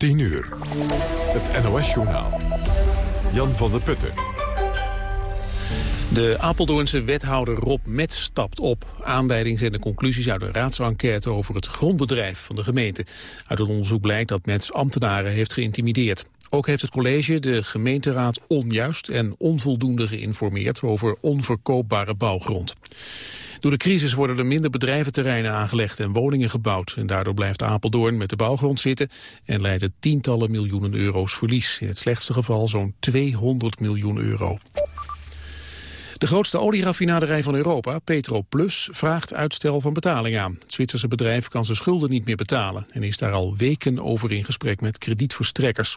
10 uur. Het NOS-journaal. Jan van der Putten. De Apeldoornse wethouder Rob Metz stapt op. Aanleiding zijn de conclusies uit een raadsenquête over het grondbedrijf van de gemeente. Uit het onderzoek blijkt dat Metz ambtenaren heeft geïntimideerd. Ook heeft het college de gemeenteraad onjuist en onvoldoende geïnformeerd over onverkoopbare bouwgrond. Door de crisis worden er minder bedrijventerreinen aangelegd en woningen gebouwd. En daardoor blijft Apeldoorn met de bouwgrond zitten en leidt het tientallen miljoenen euro's verlies. In het slechtste geval zo'n 200 miljoen euro. De grootste olieraffinaderij van Europa, Petroplus, vraagt uitstel van betaling aan. Het Zwitserse bedrijf kan zijn schulden niet meer betalen en is daar al weken over in gesprek met kredietverstrekkers.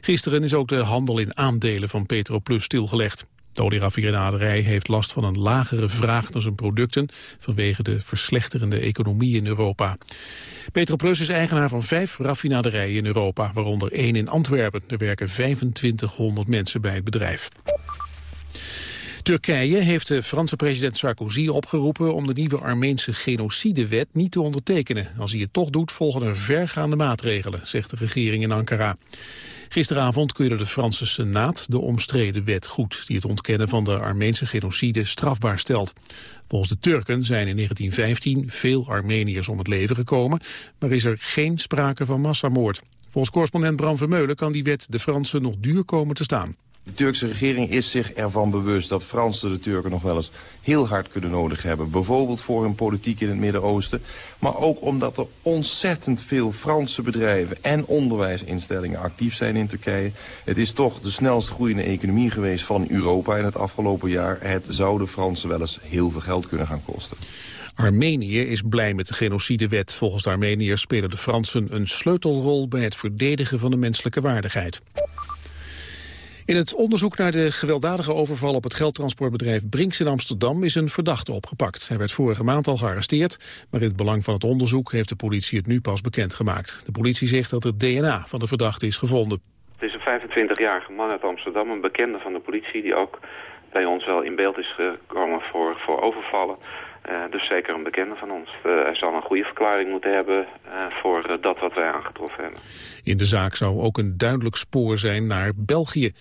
Gisteren is ook de handel in aandelen van Petroplus stilgelegd. De olieraffinaderij heeft last van een lagere vraag naar zijn producten vanwege de verslechterende economie in Europa. Petroplus is eigenaar van vijf raffinaderijen in Europa, waaronder één in Antwerpen. Er werken 2500 mensen bij het bedrijf. Turkije heeft de Franse president Sarkozy opgeroepen om de nieuwe Armeense genocidewet niet te ondertekenen. Als hij het toch doet, volgen er vergaande maatregelen, zegt de regering in Ankara. Gisteravond keurde de Franse Senaat de omstreden wet goed... die het ontkennen van de Armeense genocide strafbaar stelt. Volgens de Turken zijn in 1915 veel Armeniërs om het leven gekomen... maar is er geen sprake van massamoord. Volgens correspondent Bram Vermeulen kan die wet de Fransen nog duur komen te staan. De Turkse regering is zich ervan bewust dat Fransen de Turken nog wel eens heel hard kunnen nodig hebben. Bijvoorbeeld voor hun politiek in het Midden-Oosten. Maar ook omdat er ontzettend veel Franse bedrijven en onderwijsinstellingen actief zijn in Turkije. Het is toch de snelst groeiende economie geweest van Europa in het afgelopen jaar. Het zou de Fransen wel eens heel veel geld kunnen gaan kosten. Armenië is blij met de genocidewet. Volgens de Armeniërs spelen de Fransen een sleutelrol bij het verdedigen van de menselijke waardigheid. In het onderzoek naar de gewelddadige overval op het geldtransportbedrijf Brinks in Amsterdam is een verdachte opgepakt. Hij werd vorige maand al gearresteerd, maar in het belang van het onderzoek heeft de politie het nu pas bekendgemaakt. De politie zegt dat het DNA van de verdachte is gevonden. Het is een 25-jarige man uit Amsterdam, een bekende van de politie die ook bij ons wel in beeld is gekomen voor, voor overvallen. Uh, dus zeker een bekende van ons. Uh, hij zal een goede verklaring moeten hebben uh, voor dat wat wij aangetroffen hebben. In de zaak zou ook een duidelijk spoor zijn naar België.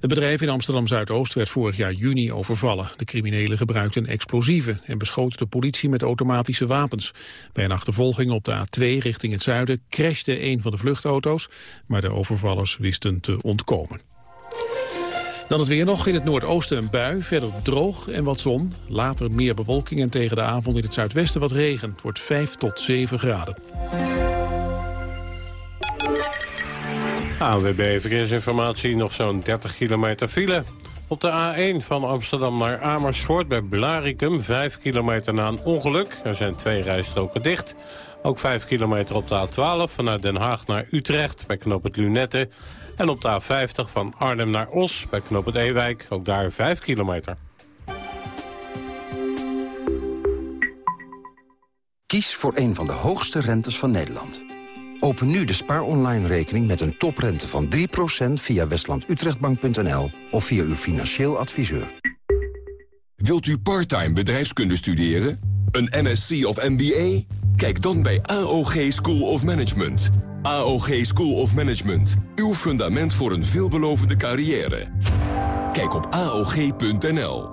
Het bedrijf in Amsterdam-Zuidoost werd vorig jaar juni overvallen. De criminelen gebruikten explosieven en beschoten de politie met automatische wapens. Bij een achtervolging op de A2 richting het zuiden crashte een van de vluchtauto's, maar de overvallers wisten te ontkomen. Dan het weer nog in het noordoosten een bui, verder droog en wat zon. Later meer bewolking en tegen de avond in het zuidwesten wat regen. Het wordt 5 tot 7 graden. ANWB Verkeersinformatie, nog zo'n 30 kilometer file. Op de A1 van Amsterdam naar Amersfoort bij Blaricum, 5 kilometer na een ongeluk. Er zijn twee rijstroken dicht. Ook 5 kilometer op de A12 vanuit Den Haag naar Utrecht bij knoop het Lunette. En op de A50 van Arnhem naar Os bij Knoop het Ewijk, ook daar 5 kilometer. Kies voor een van de hoogste rentes van Nederland. Open nu de Spaar Online rekening met een toprente van 3% via westlandutrechtbank.nl of via uw financieel adviseur. Wilt u parttime bedrijfskunde studeren? Een MSc of MBA? Kijk dan bij AOG School of Management. AOG School of Management. Uw fundament voor een veelbelovende carrière. Kijk op AOG.nl.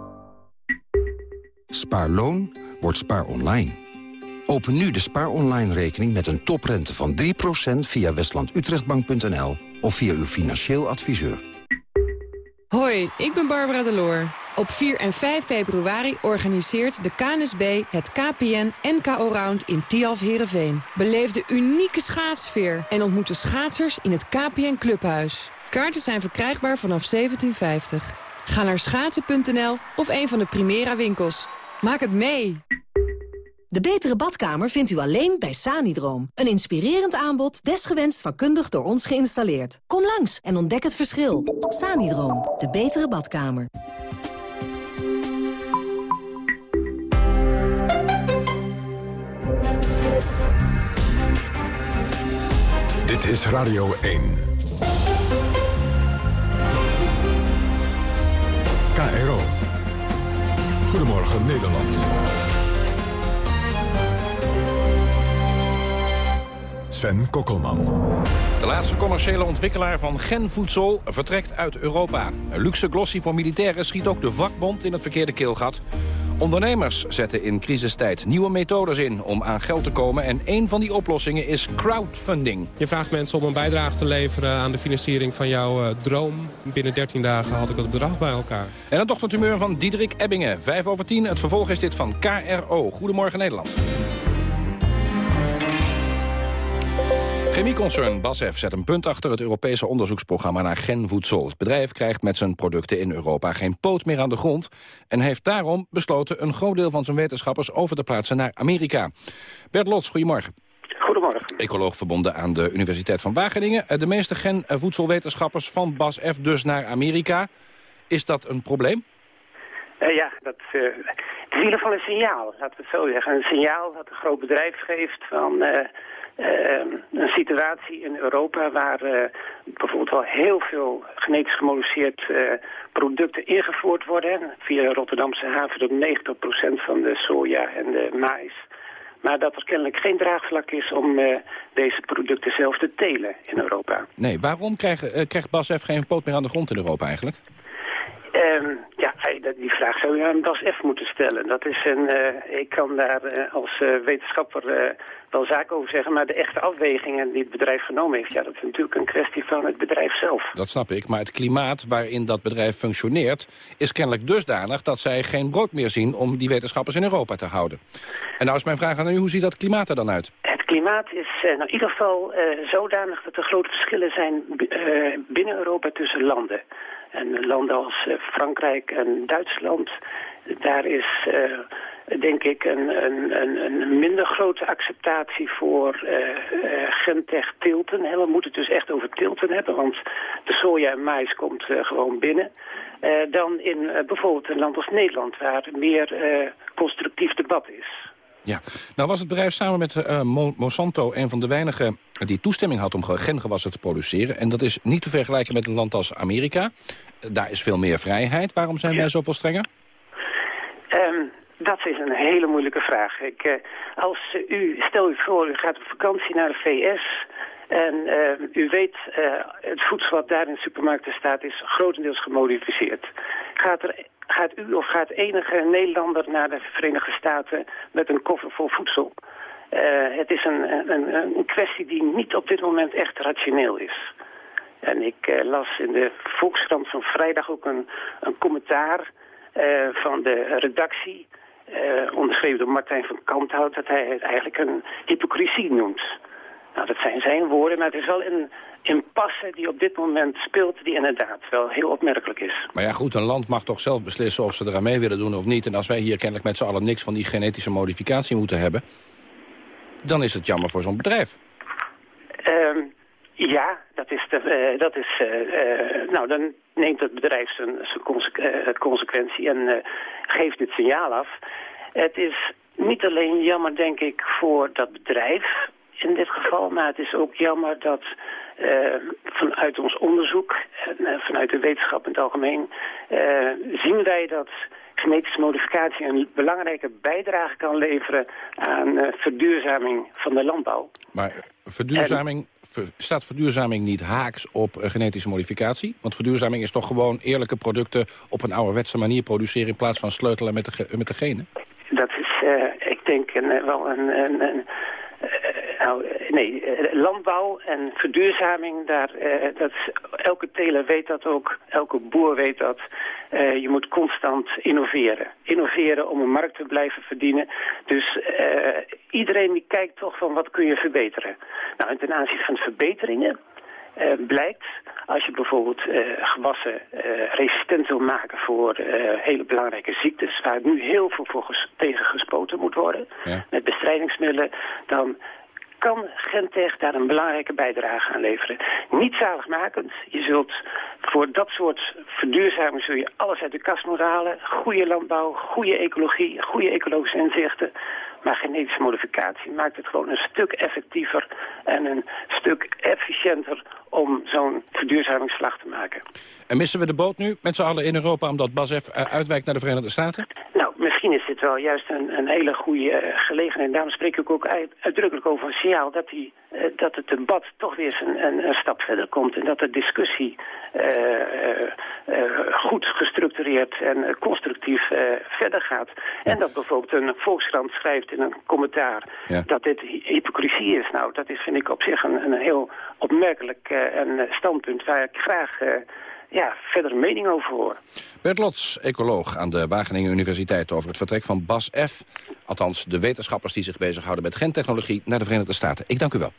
Spaarloon wordt spaar online. Open nu de spaar online rekening met een toprente van 3% via westlandutrechtbank.nl of via uw financieel adviseur. Hoi, ik ben Barbara Deloor. Op 4 en 5 februari organiseert de KNSB het KPN NKO Round in Tialf Herenveen. Beleef de unieke schaatsfeer en ontmoet de schaatsers in het KPN Clubhuis. Kaarten zijn verkrijgbaar vanaf 1750. Ga naar schaatsen.nl of een van de Primera winkels. Maak het mee! De betere badkamer vindt u alleen bij Sanidroom. Een inspirerend aanbod, desgewenst vakkundig door ons geïnstalleerd. Kom langs en ontdek het verschil. Sanidroom, de betere badkamer. Dit is Radio 1. KRO. Goedemorgen Nederland. Sven Kokkelman. De laatste commerciële ontwikkelaar van genvoedsel vertrekt uit Europa. Een luxe glossy voor militairen schiet ook de vakbond in het verkeerde keelgat. Ondernemers zetten in crisistijd nieuwe methodes in om aan geld te komen... en een van die oplossingen is crowdfunding. Je vraagt mensen om een bijdrage te leveren aan de financiering van jouw uh, droom. Binnen 13 dagen had ik het bedrag bij elkaar. En een dochtertumeur van Diederik Ebbingen. 5 over 10, het vervolg is dit van KRO. Goedemorgen Nederland. Chemieconcern BASF zet een punt achter het Europese onderzoeksprogramma naar genvoedsel. Het bedrijf krijgt met zijn producten in Europa geen poot meer aan de grond... en heeft daarom besloten een groot deel van zijn wetenschappers over te plaatsen naar Amerika. Bert Lots, goedemorgen. Goedemorgen. Ecoloog verbonden aan de Universiteit van Wageningen. Eh, de meeste genvoedselwetenschappers van BASF dus naar Amerika. Is dat een probleem? Uh, ja, dat, uh, het is in ieder geval een signaal, laten we het zo zeggen. Een signaal dat een groot bedrijf geeft van... Uh, een situatie in Europa waar bijvoorbeeld wel heel veel genetisch gemodificeerd producten ingevoerd worden. Via Rotterdamse haven tot 90% van de soja en de maïs. Maar dat er kennelijk geen draagvlak is om deze producten zelf te telen in Europa. Nee, waarom krijgt, krijgt BASF geen poot meer aan de grond in Europa eigenlijk? Um, ja, die vraag zou je aan Bas F. moeten stellen. Dat is een, uh, ik kan daar uh, als uh, wetenschapper wel zaken over zeggen... maar de echte afwegingen die het bedrijf genomen heeft... ja, dat is natuurlijk een kwestie van het bedrijf zelf. Dat snap ik, maar het klimaat waarin dat bedrijf functioneert... is kennelijk dusdanig dat zij geen brood meer zien... om die wetenschappers in Europa te houden. En nou is mijn vraag aan u, hoe ziet dat klimaat er dan uit? Het klimaat is nou, in ieder geval zodanig dat er grote verschillen zijn... binnen Europa tussen landen. En landen als uh, Frankrijk en Duitsland, daar is uh, denk ik een, een, een, minder grote acceptatie voor uh, gentech tilten. we moeten het dus echt over tilten hebben, want de soja en mais komt gewoon binnen. dan in bijvoorbeeld een land als Nederland, waar meer constructief debat is. Ja, nou was het bedrijf samen met uh, Monsanto een van de weinigen die toestemming had om gengewassen te produceren. En dat is niet te vergelijken met een land als Amerika. Daar is veel meer vrijheid. Waarom zijn wij zoveel strenger? Um, dat is een hele moeilijke vraag. Ik, uh, als u, stel u voor, u gaat op vakantie naar de VS... En uh, u weet, uh, het voedsel wat daar in de supermarkten staat is grotendeels gemodificeerd. Gaat er gaat u of gaat enige Nederlander naar de Verenigde Staten met een koffer vol voedsel? Uh, het is een, een, een, kwestie die niet op dit moment echt rationeel is. En ik uh, las in de Volkskrant van vrijdag ook een, een commentaar uh, van de redactie... onderschreven door Martijn van Kanthout... dat hij het eigenlijk een hypocrisie noemt. Nou, dat zijn zijn woorden, maar het is wel een impasse die op dit moment speelt... die inderdaad wel heel opmerkelijk is. Maar ja, goed, een land mag toch zelf beslissen of ze eraan mee willen doen of niet. En als wij hier kennelijk met z'n allen niks van die genetische modificatie moeten hebben... dan is het jammer voor zo'n bedrijf. Um, ja, dat is, de, uh, dat is uh, uh, nou dan neemt het bedrijf zijn, zijn conse consequentie en geeft dit signaal af. Het is niet alleen jammer, denk ik, voor dat bedrijf in dit geval. Maar het is ook jammer dat uh, vanuit ons onderzoek en uh, vanuit de wetenschap in het algemeen... Uh, zien wij dat genetische modificatie een belangrijke bijdrage kan leveren aan verduurzaming van de landbouw. Maar verduurzaming, staat verduurzaming niet haaks op genetische modificatie? Want verduurzaming is toch gewoon eerlijke producten op een ouderwetse manier produceren... in plaats van sleutelen met de, met de genen? Dat is, ik denk, een, wel een, een, een nou, eh, nee, eh, landbouw en verduurzaming, daar, uh, dat, elke teler weet dat ook, elke boer weet dat. Uh, je moet constant innoveren. Innoveren om een markt te blijven verdienen. Dus uh, iedereen die kijkt toch van wat kun je verbeteren. Nou, en ten aanzien van verbeteringen blijkt, als je bijvoorbeeld gewassen resistent wil maken voor hele belangrijke ziektes, waar nu heel veel voor tegen gespoten moet worden, ja. met bestrijdingsmiddelen, dan kan Gentech daar een belangrijke bijdrage aan leveren. Niet zaligmakend. Je zult voor dat soort verduurzaming zul je alles uit de kast moeten halen. Goede landbouw, goede ecologie, goede ecologische inzichten. Maar genetische modificatie maakt het gewoon een stuk effectiever en een stuk efficiënter om zo'n verduurzamingsslag te maken. En missen we de boot nu met z'n allen in Europa omdat BASF uitwijkt naar de Verenigde Staten? Nou, misschien is dit wel juist een, een hele goede uh, gelegenheid. Daarom spreek ik ook uit, uitdrukkelijk over een signaal dat, die, uh, dat het debat toch weer eens een, een, een, stap verder komt. En dat de discussie uh, goed gestructureerd en constructief verder gaat. En dat bijvoorbeeld een Volkskrant schrijft in een commentaar ja. dat dit hypocrisie is. Nou, dat is vind ik op zich een, een heel opmerkelijk een standpunt waar ik graag ja, verder mening over horen. Bert Lots, ecoloog aan de Wageningen Universiteit... over het vertrek van Bas F. Althans, de wetenschappers die zich bezighouden met gentechnologie... naar de Verenigde Staten. Ik dank u wel.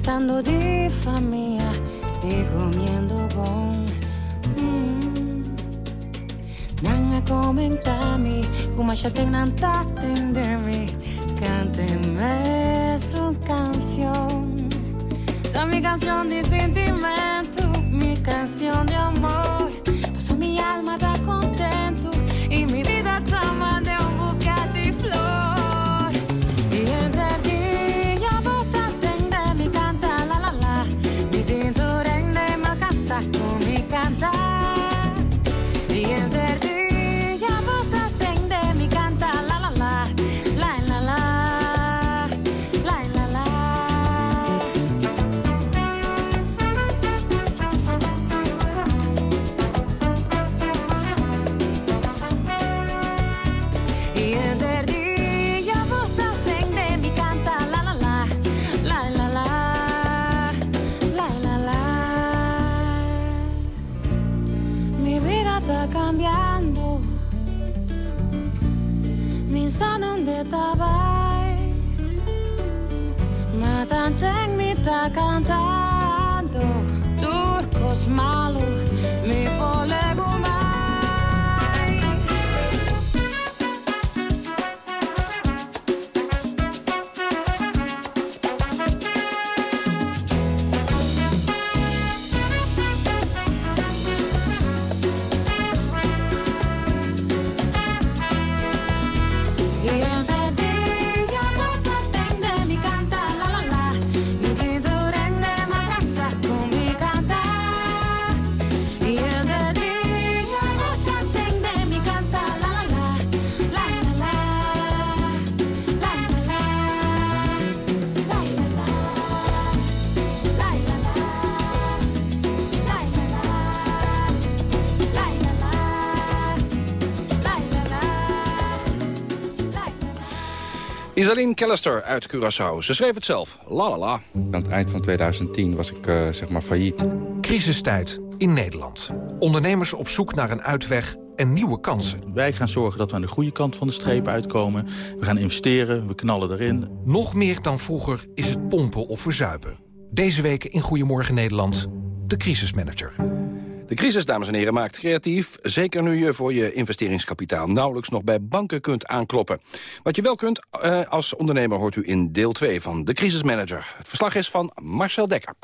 evitando difamia e comiendo bon. Mm. Nanga commentami, come ya tengan taten de mi, cánteme su canción. Da mi canción de sentimiento, mi canción de amor. Isaline Callister uit Curaçao. Ze schreef het zelf. La la la. Aan het eind van 2010 was ik eh, zeg maar failliet. Crisistijd in Nederland. Ondernemers op zoek naar een uitweg en nieuwe kansen. Wij gaan zorgen dat we aan de goede kant van de streep uitkomen. We gaan investeren, we knallen erin. Nog meer dan vroeger is het pompen of verzuipen. Deze week in Goedemorgen Nederland, de crisismanager. De crisis, dames en heren, maakt creatief. Zeker nu je voor je investeringskapitaal nauwelijks nog bij banken kunt aankloppen. Wat je wel kunt eh, als ondernemer hoort u in deel 2 van de crisismanager. Het verslag is van Marcel Dekker.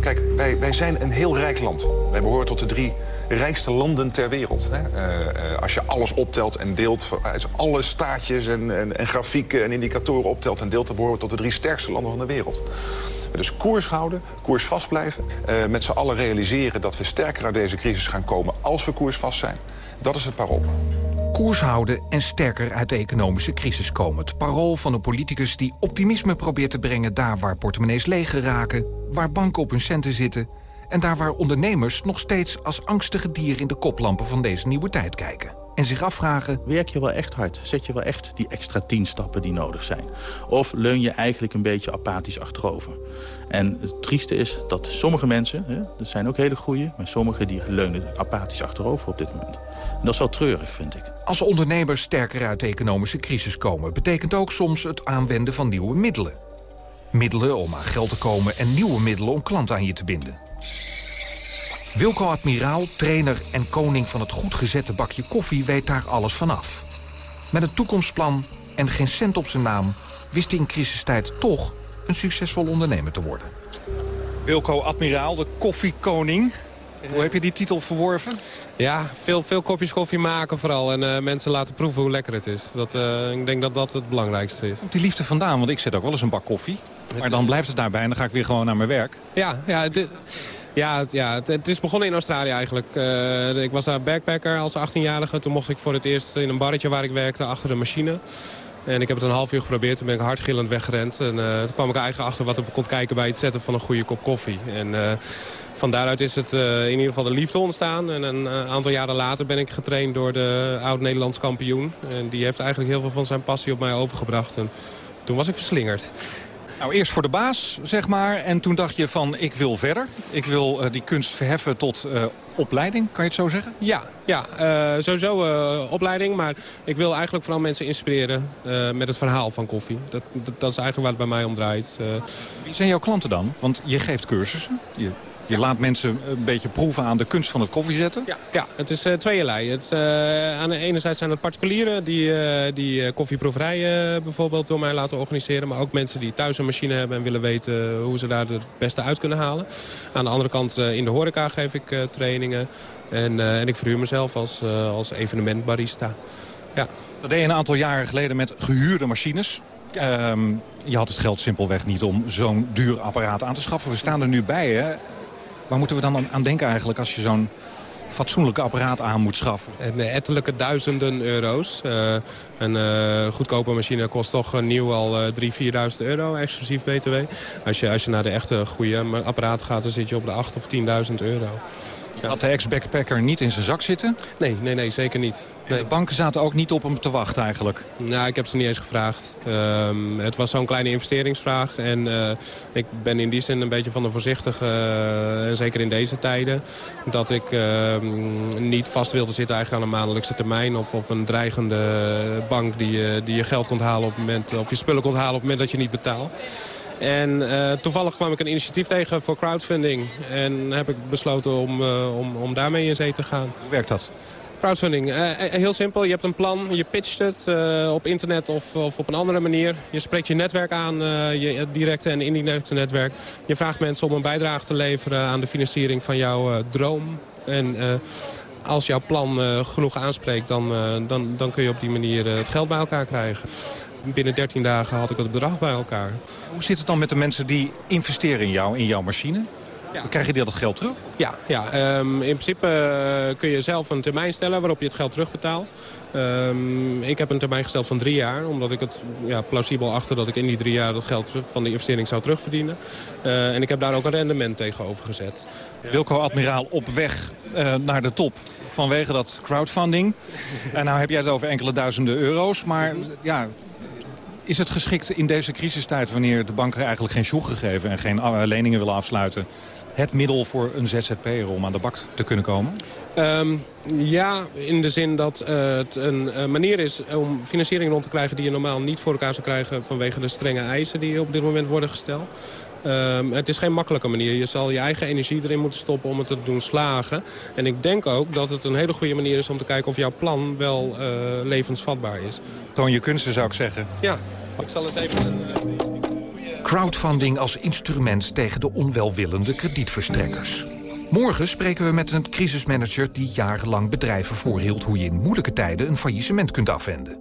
Kijk, wij, wij zijn een heel rijk land. Wij behoren tot de drie rijkste landen ter wereld. Hè? Uh, uh, als je alles optelt en deelt, uit alle staatjes en, en, en, grafieken en indicatoren optelt en deelt... dan behoren we tot de drie sterkste landen van de wereld. Dus koers houden, koers vast blijven. Uh, met z'n allen realiseren dat we sterker uit deze crisis gaan komen als we koersvast zijn. Dat is het parool. Koers houden en sterker uit de economische crisis komen. Het parool van een politicus die optimisme probeert te brengen... daar waar portemonnees leeg geraken, waar banken op hun centen zitten... en daar waar ondernemers nog steeds als angstige dieren... in de koplampen van deze nieuwe tijd kijken. En zich afvragen... Werk je wel echt hard? Zet je wel echt die extra tien stappen die nodig zijn? Of leun je eigenlijk een beetje apathisch achterover? En het trieste is dat sommige mensen, hè, dat zijn ook hele goeie... maar sommigen die leunen apathisch achterover op dit moment. En dat is wel treurig, vind ik. Als ondernemers sterker uit de economische crisis komen... betekent ook soms het aanwenden van nieuwe middelen. Middelen om aan geld te komen en nieuwe middelen om klanten aan je te binden. Wilco Admiraal, trainer en koning van het goed gezette bakje koffie... weet daar alles vanaf. Met een toekomstplan en geen cent op zijn naam... wist hij in crisistijd toch een succesvol ondernemer te worden. Wilco Admiraal, de koffiekoning. Hoe heb je die titel verworven? Ja, veel, veel kopjes koffie maken vooral. En eh, mensen laten proeven hoe lekker het is. Dat, eh, ik denk dat dat het belangrijkste is. Die liefde vandaan, want ik zet ook wel eens een bak koffie. Maar dan blijft het daarbij en dan ga ik weer gewoon naar mijn werk. Ja, ja, het, ja, het, ja het, is begonnen in Australië eigenlijk. Eh, ik was daar backpacker als 18-jarige. Toen mocht ik voor het eerst in een barretje waar ik werkte achter de machine. En ik heb het een half uur geprobeerd. Toen ben ik hardgillend weggerend. En eh, toen kwam ik eigen achter wat ik kon kijken bij het zetten van een goede kop koffie. En eh, van daaruit is het in ieder geval de liefde ontstaan. En een aantal jaren later ben ik getraind door de oud-Nederlands kampioen. En die heeft eigenlijk heel veel van zijn passie op mij overgebracht. En toen was ik verslingerd. Nou, eerst voor de baas, zeg maar. En toen dacht je van, ik wil verder. Ik wil eh, die kunst verheffen tot eh, opleiding, kan je het zo zeggen? Ja, ja eh, sowieso opleiding. Maar ik wil eigenlijk vooral mensen inspireren met het verhaal van koffie. Dat, dat, dat is eigenlijk waar het bij mij om draait. Wie zijn jouw klanten dan? Want je geeft cursussen. Je, je laat mensen een beetje proeven aan de kunst van het koffiezetten. Ja, ja het is uh. Het, is, eh, aan de ene zijde zijn het particulieren die, eh, die eh, koffieproeverij eh, bijvoorbeeld door mij laten organiseren. Maar ook mensen die thuis een machine hebben en willen weten hoe ze daar het beste uit kunnen halen. Aan de andere kant eh, in de horeca geef ik eh, trainingen. En, eh, en ik verhuur mezelf als, eh, als evenementbarista. Ja. Dat deed je een aantal jaren geleden met gehuurde machines. Ehm, je had het geld simpelweg niet om zo'n duur apparaat aan te schaffen. We staan er nu bij, hè? Waar moeten we dan aan- denken eigenlijk als je zo'n fatsoenlijke apparaat aan moet schaffen? En eh, ettelijke duizenden euro's. Eh, een eh, goedkope machine kost toch nieuw al eh 3.000, 4.000 euro, exclusief btw. Als je, als je naar de echte goede apparaat gaat, dan zit je op de 8.000 of 10.000 euro. Had de ex-backpacker niet in zijn zak zitten? Nee, nee, nee zeker niet. En de banken zaten ook niet op hem te wachten eigenlijk? Nou, ik heb ze niet eens gevraagd. Ehm, het was zo'n kleine investeringsvraag. En eh, ik ben in die zin een beetje van de voorzichtige, eh, en zeker in deze tijden... dat ik ehm, niet vast wilde zitten eigenlijk aan een maandelijkse termijn... of, of een dreigende bank die, je- die je geld komt halen op het moment... of je spullen komt halen op het moment dat je niet betaalt. En eh, toevallig kwam ik een initiatief tegen voor crowdfunding. En heb ik besloten om, eh, om, om daarmee in zee te gaan. Hoe werkt dat? Crowdfunding, eh, heel simpel. Je hebt een plan, je pitcht het op internet of, of op een andere manier. Je spreekt je netwerk aan, je directe en indirecte netwerk. Je vraagt mensen om een bijdrage te leveren aan de financiering van jouw droom. En als jouw plan genoeg aanspreekt, dan, dan, dan kun je op die manier het geld bij elkaar krijgen. Binnen 13 dagen had ik het bedrag bij elkaar. Hoe zit het dan met de mensen die investeren in jou, in jouw machine? Krijg je die dat geld terug? Ja, ja ehm, in principe eh, kun je zelf een termijn stellen waarop je het geld terugbetaalt. Ehm, ik heb een termijn gesteld van drie jaar, omdat ik het ja, plausibel achter dat ik in die drie jaar dat geld van de investering zou terugverdienen. Eh, en ik heb daar ook een rendement tegenover gezet. Wilco Admiraal op weg eh, naar de top vanwege dat crowdfunding. en nou heb jij het over enkele duizenden euro's. Maar ja, is het geschikt in deze crisistijd... wanneer de banken eigenlijk geen sjoeg gegeven en geen eh, leningen willen afsluiten... het middel voor een ZZP'er om aan de bak te kunnen komen? Ehm, ja, in de zin dat eh, het een eh, manier is om financiering rond te krijgen... die je normaal niet voor elkaar zou krijgen vanwege de strenge eisen die op dit moment worden gesteld. Ehm, het is geen makkelijke manier. Je zal je eigen energie erin moeten stoppen om het te doen slagen. En ik denk ook dat het een hele goede manier is om te kijken of jouw plan wel eh, levensvatbaar is. Toon je kunsten, zou ik zeggen. Ja, ik zal eens even een... eh, Crowdfunding als instrument tegen de onwelwillende kredietverstrekkers. Morgen spreken we met een crisismanager die jarenlang bedrijven voorhield... hoe je in moeilijke tijden een faillissement kunt afwenden.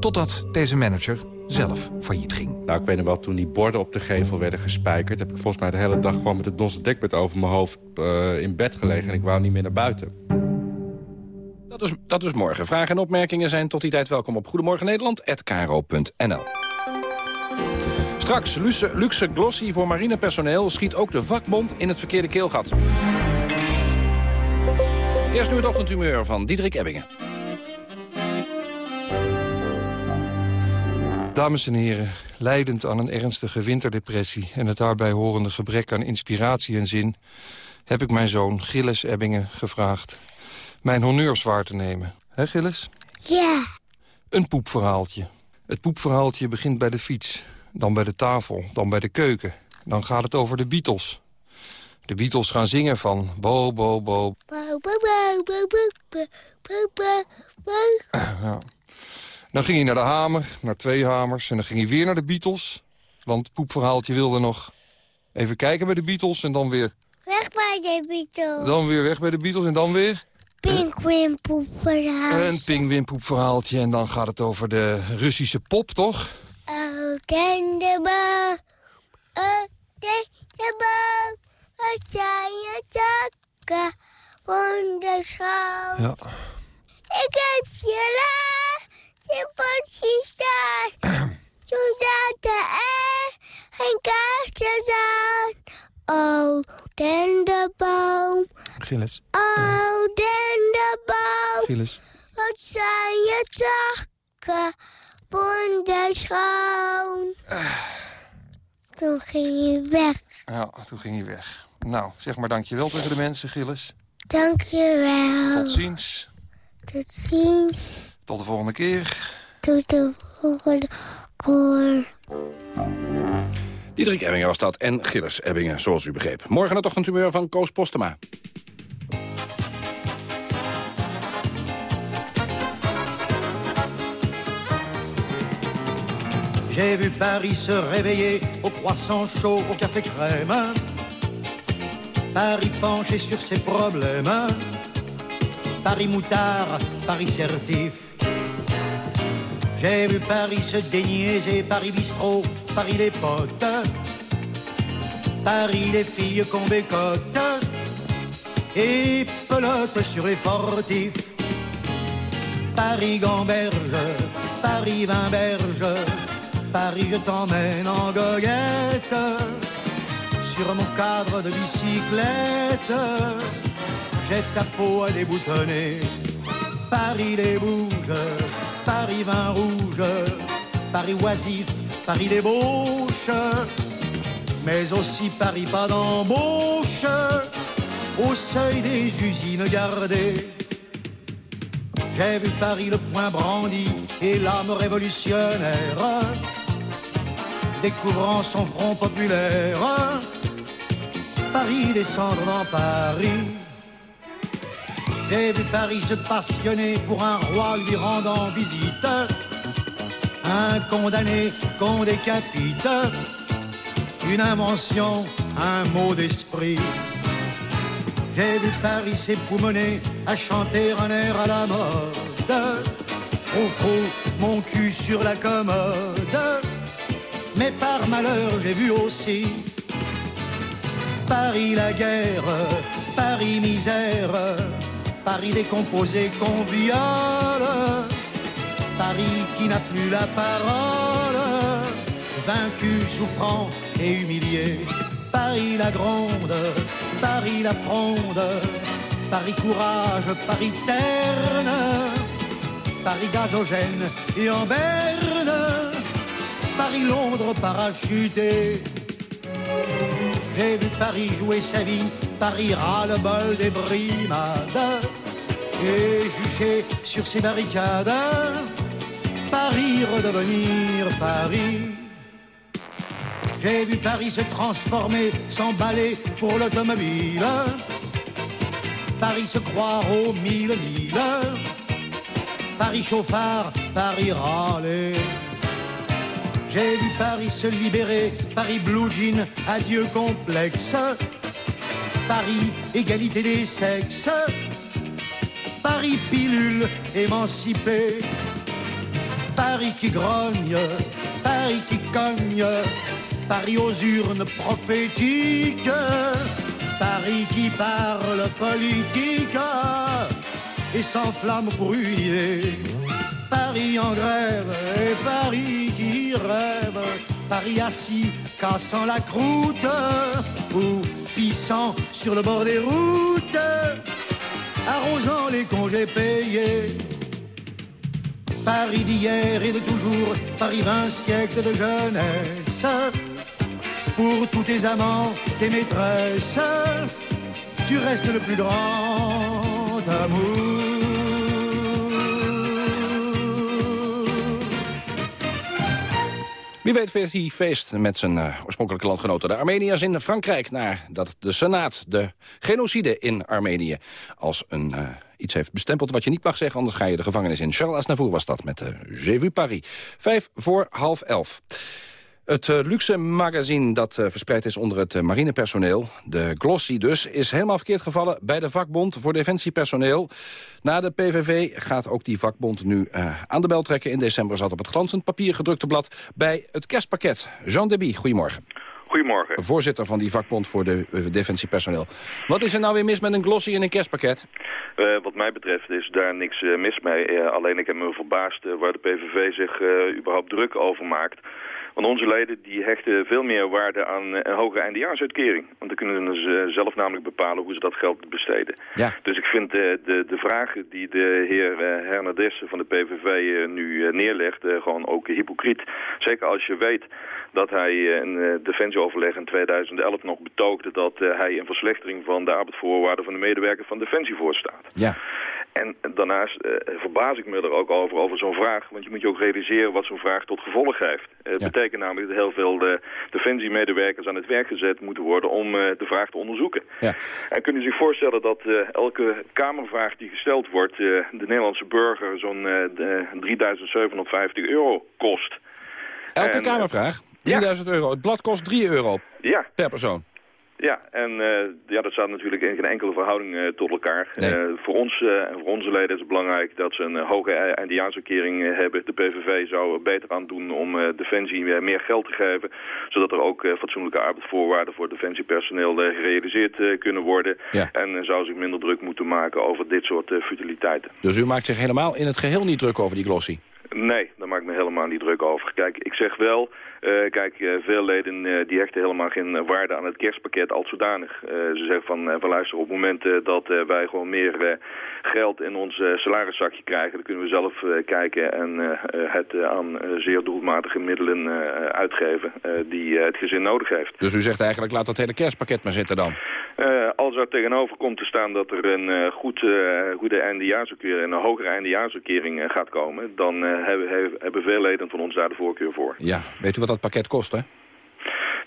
Totdat deze manager zelf failliet ging. Nou, ik weet nog wel, toen die borden op de gevel werden gespijkerd... heb ik volgens mij de hele dag gewoon met het dosse dekbed over mijn hoofd eh, in bed gelegen... en ik wou niet meer naar buiten. Dat is, dat is morgen. Vragen en opmerkingen zijn tot die tijd welkom op Goedemorgen Nederland@kro.nl. Straks, luxe, luxe glossy voor marinepersoneel schiet ook de vakbond in het verkeerde keelgat. Eerst nu het ochtendhumeur van Diederik Ebbingen. Dames en heren, leidend aan een ernstige winterdepressie... en het daarbij horende gebrek aan inspiratie en zin... heb ik mijn zoon Gilles Ebbingen gevraagd mijn honneurs waar te nemen. Hé Gilles? Ja. Een poepverhaaltje. Het poepverhaaltje begint bij de fiets, dan bij de tafel, dan bij de keuken. Dan gaat het over de Beatles. De Beatles gaan zingen van Bo, Bo, Bo. Bo, bo, bo, bo, bo, bo, bo, bo, bo. Dan ging hij naar de Hamer, naar twee Hamers. En dan ging hij weer naar de Beatles. Want poepverhaaltje wilde nog even kijken bij de Beatles. En dan weer, Weg bij de Beatles. dan weer weg bij de Beatles. En dan weer Pinguïn poepverhaal. een pinguïnpoepverhaaltje. En dan gaat het over de Russische pop, toch? Oh, Dendeba. Oh, Dendeba. Wat zijn je takken? Wonderschouw. Ja. Ik heb je zaten er geen kaartjes aan. Oh, dendeboom. Gilles, Oh, dendeboom. Gilles. Wat zijn je takken? Wonderschoon. Toen ging je weg. Ja, toen ging hij weg. Nou, zeg maar dankjewel tegen de mensen, Gilles. Dankjewel. Tot ziens. Tot ziens. Tot de volgende keer. Tot de volgende keer. Diederik Ebbingen was dat en Gilles Ebbingen, zoals u begreep. Morgen het ochtendhumeur van Koos Postema. J'ai vu Paris se réveiller au croissant chaud, au café crème. Paris penché sur ses problèmes. Paris moutard, Paris certif. J'ai vu Paris se déniaiser, Paris bistrot, Paris les potes. Paris les filles qu'on bécote. Et pelote sur les fortifs. Paris gamberge, Paris vinberge. Paris, je t'emmène en goguette sur mon cadre de bicyclette. J'ai ta peau à déboutonner. Paris les bouges, Paris vin rouge, Paris oisif, Paris débauche, mais aussi Paris pas d'embauche au seuil des usines gardées. J'ai vu Paris le poing brandi et l'âme révolutionnaire, découvrant son front populaire. Paris descendre dans Paris. J'ai vu Paris se passionner pour un roi lui rendant visite. Un condamné qu'on décapite. Une invention, un mot d'esprit. J'ai vu Paris s'époumoner à chanter un air à la mode. Faux, mon cul sur la commode. Mais par malheur, j'ai vu aussi Paris la guerre, Paris misère, Paris décomposé qu'on Paris qui n'a plus la parole, vaincu, souffrant et humilié. Paris la gronde, Paris la fronde, Paris courage, Paris terne, Paris gazogène et en berne, Paris Londres parachuté. J'ai vu Paris jouer sa vie, Paris ras-le-bol des brimades, et juché sur ses barricades, Paris redevenir Paris. J'ai vu Paris se transformer, s'emballer pour l'automobile. Paris se croire aux mille mille. Paris chauffard, Paris râler. J'ai vu Paris se libérer, Paris blue jean, adieu complexe. Paris égalité des sexes. Paris pilule émancipée. Paris qui grogne, Paris qui cogne. Paris aux urnes prophétiques, Paris qui parle politique et s'enflamme pour une idée. Paris en grève et Paris qui rêve, Paris assis cassant la croûte ou pissant sur le bord des routes, arrosant les congés payés. Paris d'hier et de toujours, Paris vingt siècles de jeunesse pour tous tes amants, tes maîtresses, tu restes le plus grand amour. Wie weet feest met zijn eh, oorspronkelijke landgenoten de Armeniërs in Frankrijk... nadat de Senaat de genocide in Armenië als een... eh, Iets heeft bestempeld wat je niet mag zeggen, anders ga je de gevangenis in. Charles Aznavour was dat met uh, J'ai vu Paris. Vijf voor half elf. Het eh, luxe magazine dat eh, verspreid is onder het eh, marinepersoneel, de Glossy dus, is helemaal verkeerd gevallen bij de vakbond voor defensiepersoneel. Na de PVV gaat ook die vakbond nu aan de bel trekken. In december zat op het glanzend papier gedrukte blad bij het kerstpakket. Jean Deby, goedemorgen. Goedemorgen. Voorzitter van die vakbond voor de defensiepersoneel. Wat is er nou weer mis met een glossy en een kerstpakket? Wat mij betreft is daar niks mis mee. Alleen ik heb me verbaasd waar de PVV zich überhaupt druk over maakt. Onze leden die hechten veel meer waarde aan eh, een hogere eindejaarsuitkering. Want dan kunnen ze zelf namelijk bepalen hoe ze dat geld besteden. Ja. Dus ik vind eh, de, de vragen die de heer Hernandez van de PVV eh, nu eh, neerlegt eh, gewoon ook hypocriet. Zeker als je weet dat hij eh, in eh, defensieoverleg in 2011 nog betoogde dat eh, hij een verslechtering van de arbeidsvoorwaarden van de medewerker van Defensie voorstaat. Ja. En daarnaast eh, verbaas ik me er ook over, over zo'n vraag. Want je moet je ook realiseren wat zo'n vraag tot gevolg heeft. Eh, Het betekent namelijk dat heel veel de defensiemedewerkers aan het werk gezet moeten worden om eh, de vraag te onderzoeken. Ja. En kun je zich voorstellen dat eh, elke kamervraag die gesteld wordt... eh, de Nederlandse burger zo'n eh, de 3750 euro kost. Elke En, eh, kamervraag? 3000 euro. Het blad kost 3 euro Ja. per persoon. Ja, en eh, ja, dat staat natuurlijk in geen enkele verhouding eh, tot elkaar. Eh, voor ons en voor onze leden is het belangrijk dat ze een hoge eindejaarsuitkering hebben. De PVV zou er beter aan doen om Defensie meer geld te geven. Zodat er ook fatsoenlijke arbeidsvoorwaarden voor Defensiepersoneel gerealiseerd kunnen worden. Ja. En zou zich minder druk moeten maken over dit soort futiliteiten. Dus u maakt zich helemaal in het geheel niet druk over die glossy? Nee, daar maak ik me helemaal niet druk over. Kijk, ik zeg wel, eh, kijk, eh, veel leden eh, die hechten helemaal geen waarde aan het kerstpakket als zodanig. Ze zeggen van, van luister, op het moment dat wij gewoon meer geld in ons salariszakje krijgen, dan kunnen we zelf kijken en het aan zeer doelmatige middelen uitgeven die het gezin nodig heeft. Dus u zegt eigenlijk, laat dat hele kerstpakket maar zitten dan. Als er tegenover komt te staan dat er een goed, goede eindejaarsuitkering, een hogere eindejaarsuitkering gaat komen, dan hebben, hebben- hebben veel leden van ons daar de voorkeur voor. Ja, weet u wat dat pakket kost, hè?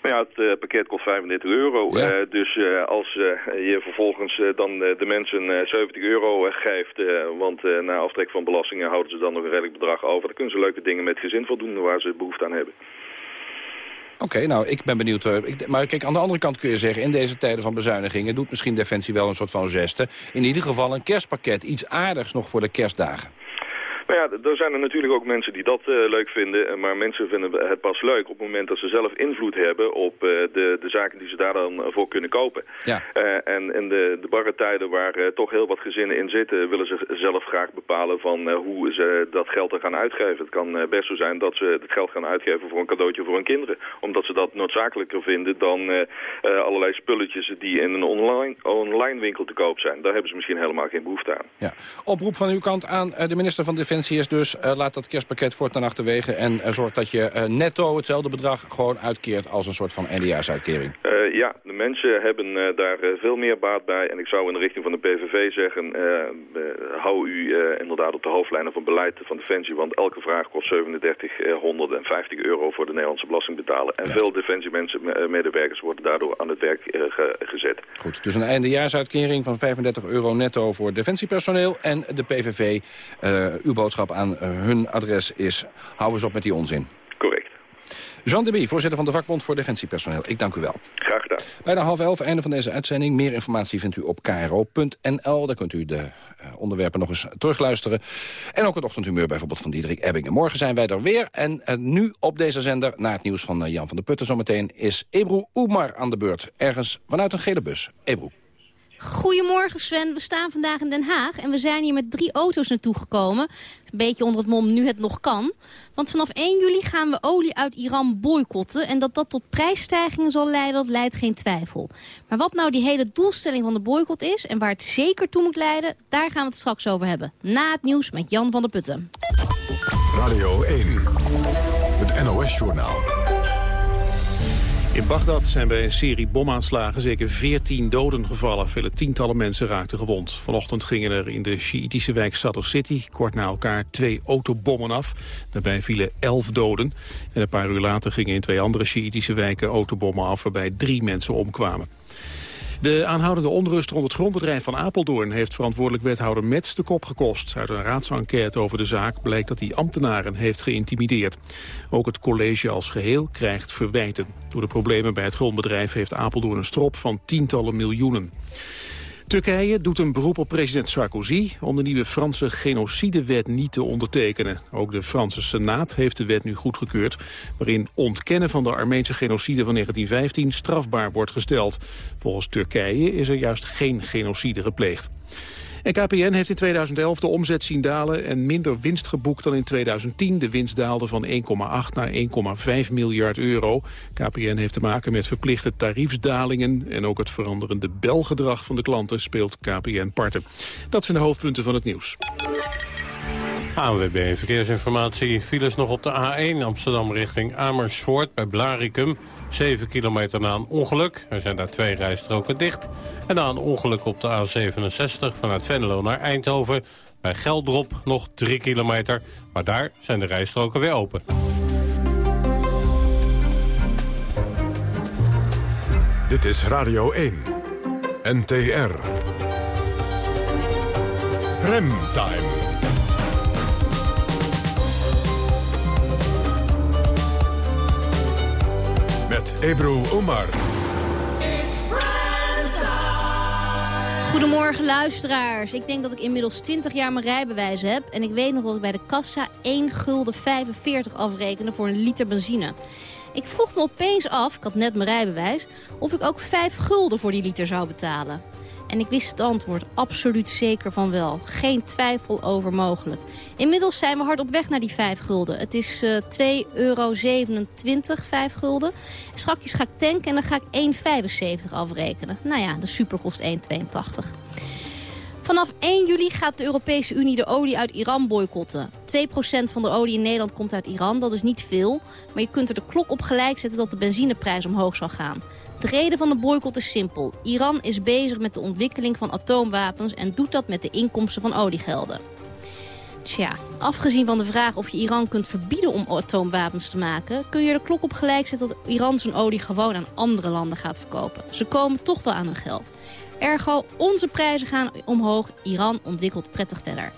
Nou ja, het eh, pakket kost 35 euro. Ja. Eh, dus eh, als je vervolgens dan de mensen eh, 70 euro geeft, want na aftrek van belastingen houden ze dan nog een redelijk bedrag over. Dan kunnen ze leuke dingen met gezin voldoen waar ze behoefte aan hebben. Oké, nou, ik ben benieuwd. ik, maar kijk, aan de andere kant kun je zeggen... in deze tijden van bezuinigingen doet misschien Defensie wel een soort van geste. In ieder geval een kerstpakket. Iets aardigs nog voor de kerstdagen. Nou ja, er zijn er natuurlijk ook mensen die dat eh, leuk vinden. eh, Maar mensen vinden het pas leuk op het moment dat ze zelf invloed hebben op eh, de, de zaken die ze daar dan voor kunnen kopen. Ja. En in de, de barre tijden waar toch heel wat gezinnen in zitten, willen ze zelf graag bepalen van hoe ze dat geld er gaan uitgeven. Het kan best zo zijn dat ze het geld gaan uitgeven voor een cadeautje voor hun kinderen. Omdat ze dat noodzakelijker vinden dan allerlei spulletjes die in een online, online winkel te koop zijn. Daar hebben ze misschien helemaal geen behoefte aan. Ja. Oproep van uw kant aan de minister van Defensie is dus... eh, laat dat kerstpakket voortaan achterwege... en eh, zorg dat je eh, netto hetzelfde bedrag gewoon uitkeert... als een soort van eindejaarsuitkering. Ja, de mensen hebben daar veel meer baat bij. En ik zou in de richting van de PVV zeggen... hou u inderdaad op de hoofdlijnen van beleid van Defensie. Want elke vraag kost 3750 euro voor de Nederlandse belastingbetaler. En veel Defensiemensen, medewerkers worden daardoor aan het werk ge- gezet. Goed, dus een eindejaarsuitkering van 35 euro netto voor defensiepersoneel. En de PVV, uw boodschap aan hun adres is... hou eens op met die onzin. Correct. Jean Deby, voorzitter van de vakbond voor defensiepersoneel. Ik dank u wel. Graag gedaan. Bijna half elf, einde van deze uitzending. Meer informatie vindt u op kro.nl. Daar kunt u de eh, onderwerpen nog eens terugluisteren. En ook het ochtendhumeur bijvoorbeeld van Diederik Ebbingen. Morgen zijn wij er weer. En eh, nu op deze zender, na het nieuws van eh, Jan van der Putten zometeen... is Ebru Oemar aan de beurt. Ergens vanuit een gele bus. Ebru. Goedemorgen Sven, we staan vandaag in Den Haag en we zijn hier met drie auto's naartoe gekomen. Een beetje onder het mom nu het nog kan. Want vanaf 1 juli gaan we olie uit Iran boycotten. En dat dat tot prijsstijgingen zal leiden, dat leidt geen twijfel. Maar wat nou die hele doelstelling van de boycott is en waar het zeker toe moet leiden, daar gaan we het straks over hebben. Na het nieuws met Jan van der Putten. Radio 1, het NOS-journaal. In Bagdad zijn bij een serie bomaanslagen zeker 14 doden gevallen. Vele tientallen mensen raakten gewond. Vanochtend gingen er in de Sjiitische wijk Sadr City kort na elkaar twee autobommen af. Daarbij vielen 11 doden. En een paar uur later gingen in twee andere Sjiitische wijken autobommen af... waarbij drie mensen omkwamen. De aanhoudende onrust rond het grondbedrijf van Apeldoorn... heeft verantwoordelijk wethouder Mets de kop gekost. Uit een raadsenquête over de zaak blijkt dat hij ambtenaren heeft geïntimideerd. Ook het college als geheel krijgt verwijten. Door de problemen bij het grondbedrijf heeft Apeldoorn een strop van tientallen miljoenen. Turkije doet een beroep op president Sarkozy om de nieuwe Franse genocidewet niet te ondertekenen. Ook de Franse Senaat heeft de wet nu goedgekeurd, waarin ontkennen van de Armeense genocide van 1915 strafbaar wordt gesteld. Volgens Turkije is er juist geen genocide gepleegd. KPN heeft in 2011 de omzet zien dalen en minder winst geboekt dan in 2010. De winst daalde van 1,8 naar 1,5 miljard euro. KPN heeft te maken met verplichte tariefsdalingen... en ook het veranderende belgedrag van de klanten speelt KPN parten. Dat zijn de hoofdpunten van het nieuws. ANWB Verkeersinformatie. Files nog op de A1 Amsterdam richting Amersfoort bij Blaricum. 7 kilometer na een ongeluk. Er zijn daar twee rijstroken dicht. En na een ongeluk op de A67 vanuit Venlo naar Eindhoven... bij Geldrop nog 3 kilometer. Maar daar zijn de rijstroken weer open. Dit is Radio 1. NTR. Remtime. Met Ebro Omar. Goedemorgen luisteraars. Ik denk dat ik inmiddels 20 jaar mijn rijbewijs heb. En ik weet nog dat ik bij de kassa 1 gulden 45 afrekende voor een liter benzine. Ik vroeg me opeens af, ik had net mijn rijbewijs... of ik ook 5 gulden voor die liter zou betalen. En ik wist het antwoord absoluut zeker van wel. Geen twijfel over mogelijk. Inmiddels zijn we hard op weg naar die 5 gulden. Het is eh 2,27 euro 5 gulden. Straks ga ik tanken en dan ga ik 1,75 afrekenen. Nou ja, de super kost 1,82. Vanaf 1 juli gaat de Europese Unie de olie uit Iran boycotten. 2% van de olie in Nederland komt uit Iran, dat is niet veel. Maar je kunt er de klok op gelijk zetten dat de benzineprijs omhoog zal gaan. De reden van de boycott is simpel. Iran is bezig met de ontwikkeling van atoomwapens... en doet dat met de inkomsten van oliegelden. Tja, afgezien van de vraag of je Iran kunt verbieden om atoomwapens te maken... kun je de klok op gelijk zetten dat Iran zijn olie gewoon aan andere landen gaat verkopen. Ze komen toch wel aan hun geld. Ergo, onze prijzen gaan omhoog, Iran ontwikkelt prettig verder.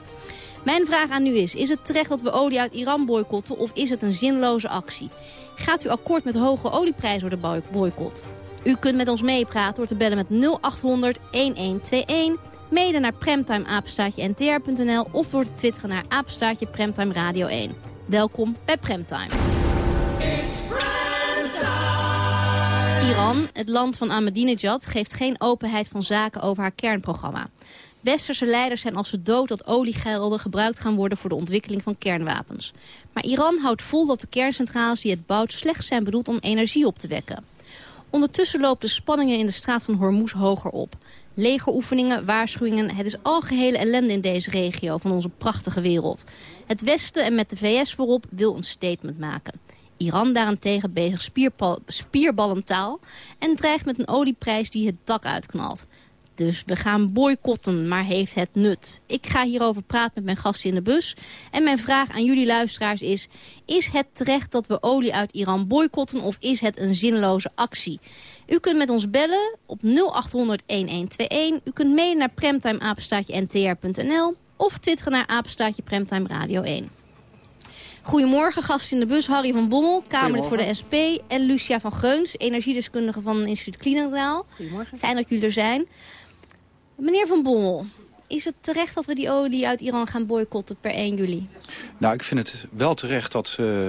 Mijn vraag aan u is, is het terecht dat we olie uit Iran boycotten of is het een zinloze actie? Gaat u akkoord met hoge olieprijzen door de boycott? U kunt met ons meepraten door te bellen met 0800 1121, mailen naar premtimeapenstaatje-ntr.nl of door te twitteren naar apenstaatje Premtime Radio 1. Welkom bij Premtime. Iran, het land van Ahmadinejad, geeft geen openheid van zaken over haar kernprogramma. Westerse leiders zijn als ze dood dat oliegelden gebruikt gaan worden voor de ontwikkeling van kernwapens. Maar Iran houdt vol dat de kerncentrales die het bouwt slechts zijn bedoeld om energie op te wekken. Ondertussen lopen de spanningen in de straat van Hormuz hoger op. Legeroefeningen, waarschuwingen, het is algehele ellende in deze regio van onze prachtige wereld. Het Westen en met de VS voorop wil een statement maken. Iran daarentegen bezig spierballentaal en dreigt met een olieprijs die het dak uitknalt. Dus we gaan boycotten, maar heeft het nut? Ik ga hierover praten met mijn gasten in de bus. En mijn vraag aan jullie luisteraars is... is het terecht dat we olie uit Iran boycotten of is het een zinloze actie? U kunt met ons bellen op 0800-1121. U kunt mailen naar premtimeapenstaatje-ntr.nl of twitteren naar apenstaatje Premtime Radio 1. Goedemorgen, gast in de bus Harry van Bommel, Kamerlid voor de SP... en Lucia van Geuns, energiedeskundige van instituut Klinendaal. Goedemorgen. Fijn dat jullie er zijn. Meneer van Bommel, is het terecht dat we die olie uit Iran gaan boycotten per 1 juli? Nou, ik vind het wel terecht dat, eh,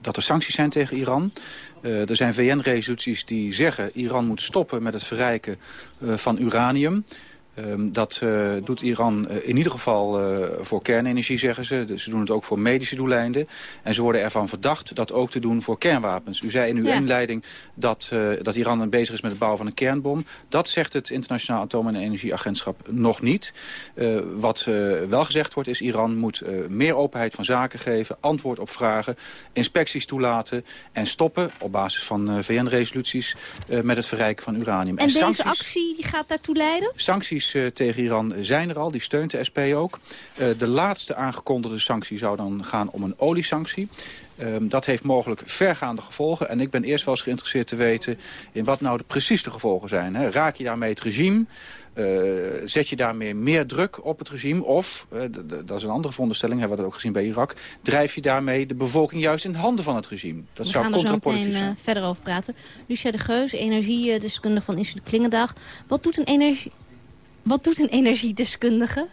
dat er sancties zijn tegen Iran. Eh, er zijn VN-resoluties die zeggen... Iran moet stoppen met het verrijken eh, van uranium. Ehm, dat eh, doet Iran eh, in ieder geval eh, voor kernenergie, zeggen ze. Dus ze doen het ook voor medische doeleinden. En ze worden ervan verdacht dat ook te doen voor kernwapens. U zei in uw Ja. inleiding dat, dat Iran bezig is met het bouwen van een kernbom. Dat zegt het Internationaal Atoom- en Energieagentschap nog niet. Wat wel gezegd wordt is Iran moet meer openheid van zaken geven... antwoord op vragen, inspecties toelaten... en stoppen op basis van VN-resoluties met het verrijken van uranium. En deze sancties- actie die gaat daartoe leiden? Sancties eh, tegen Iran zijn er al, die steunt de SP ook. Eh, de laatste aangekondigde sanctie zou dan gaan om een oliesanctie. Ehm, dat heeft mogelijk vergaande gevolgen. En ik ben eerst wel eens geïnteresseerd te weten... in wat nou de precies de gevolgen zijn. Hè. Raak je daarmee het regime? Eh, zet je daarmee meer druk op het regime? Of, dat is een andere veronderstelling, hebben we dat ook gezien bij Irak... drijf je daarmee de bevolking juist in handen van het regime? Dat We zou gaan er zo meteen zijn. verder over praten. Lucia de Geus, energiedeskundige van Instituut Klingendag. Wat doet een, energie... Wat doet een energiedeskundige?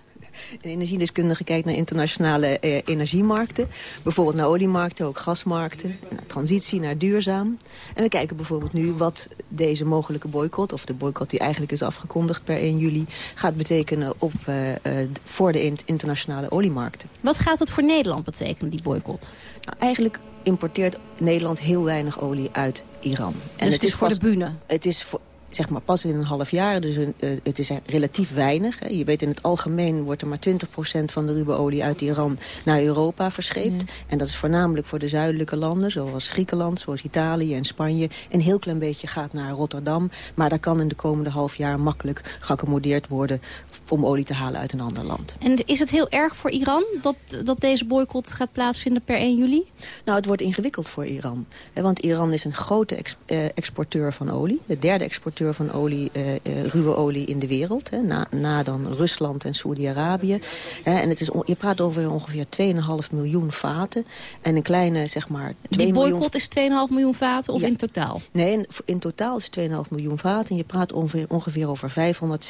Een energiedeskundige kijkt naar internationale eh, energiemarkten. Bijvoorbeeld naar oliemarkten, ook gasmarkten. Naar transitie, naar duurzaam. En we kijken bijvoorbeeld nu wat deze mogelijke boycott... of de boycott die eigenlijk is afgekondigd per 1 juli... gaat betekenen op, eh, eh, voor de int- internationale oliemarkten. Wat gaat het voor Nederland betekenen, die boycott? Nou, eigenlijk importeert Nederland heel weinig olie uit Iran. Dus het is voor de bühne? Het is voor, zeg maar pas in een half jaar, dus een, eh, het is relatief weinig. Hè. Je weet in het algemeen wordt er maar 20% van de ruwe olie uit Iran naar Europa verscheept. En dat is voornamelijk voor de zuidelijke landen, zoals Griekenland, zoals Italië en Spanje. Een heel klein beetje gaat naar Rotterdam. Maar daar kan in de komende half jaar makkelijk geaccommodeerd worden om olie te halen uit een ander land. En is het heel erg voor Iran dat, dat deze boycott gaat plaatsvinden per 1 juli? Nou, het wordt ingewikkeld voor Iran. Hè, Want Iran is een grote ex- eh, exporteur van olie. De derde exporteur van olie, eh, eh, ruwe olie in de wereld. Hè, na, na dan Rusland en Saoedi-Arabië. Hè, En het is, je praat over ongeveer 2,5 miljoen vaten. En een kleine, zeg maar, 2 Die miljoen... boycott is 2,5 miljoen vaten of Ja. in totaal? Nee, in, in totaal is het 2,5 miljoen vaten. En je praat ongeveer, ongeveer over 500,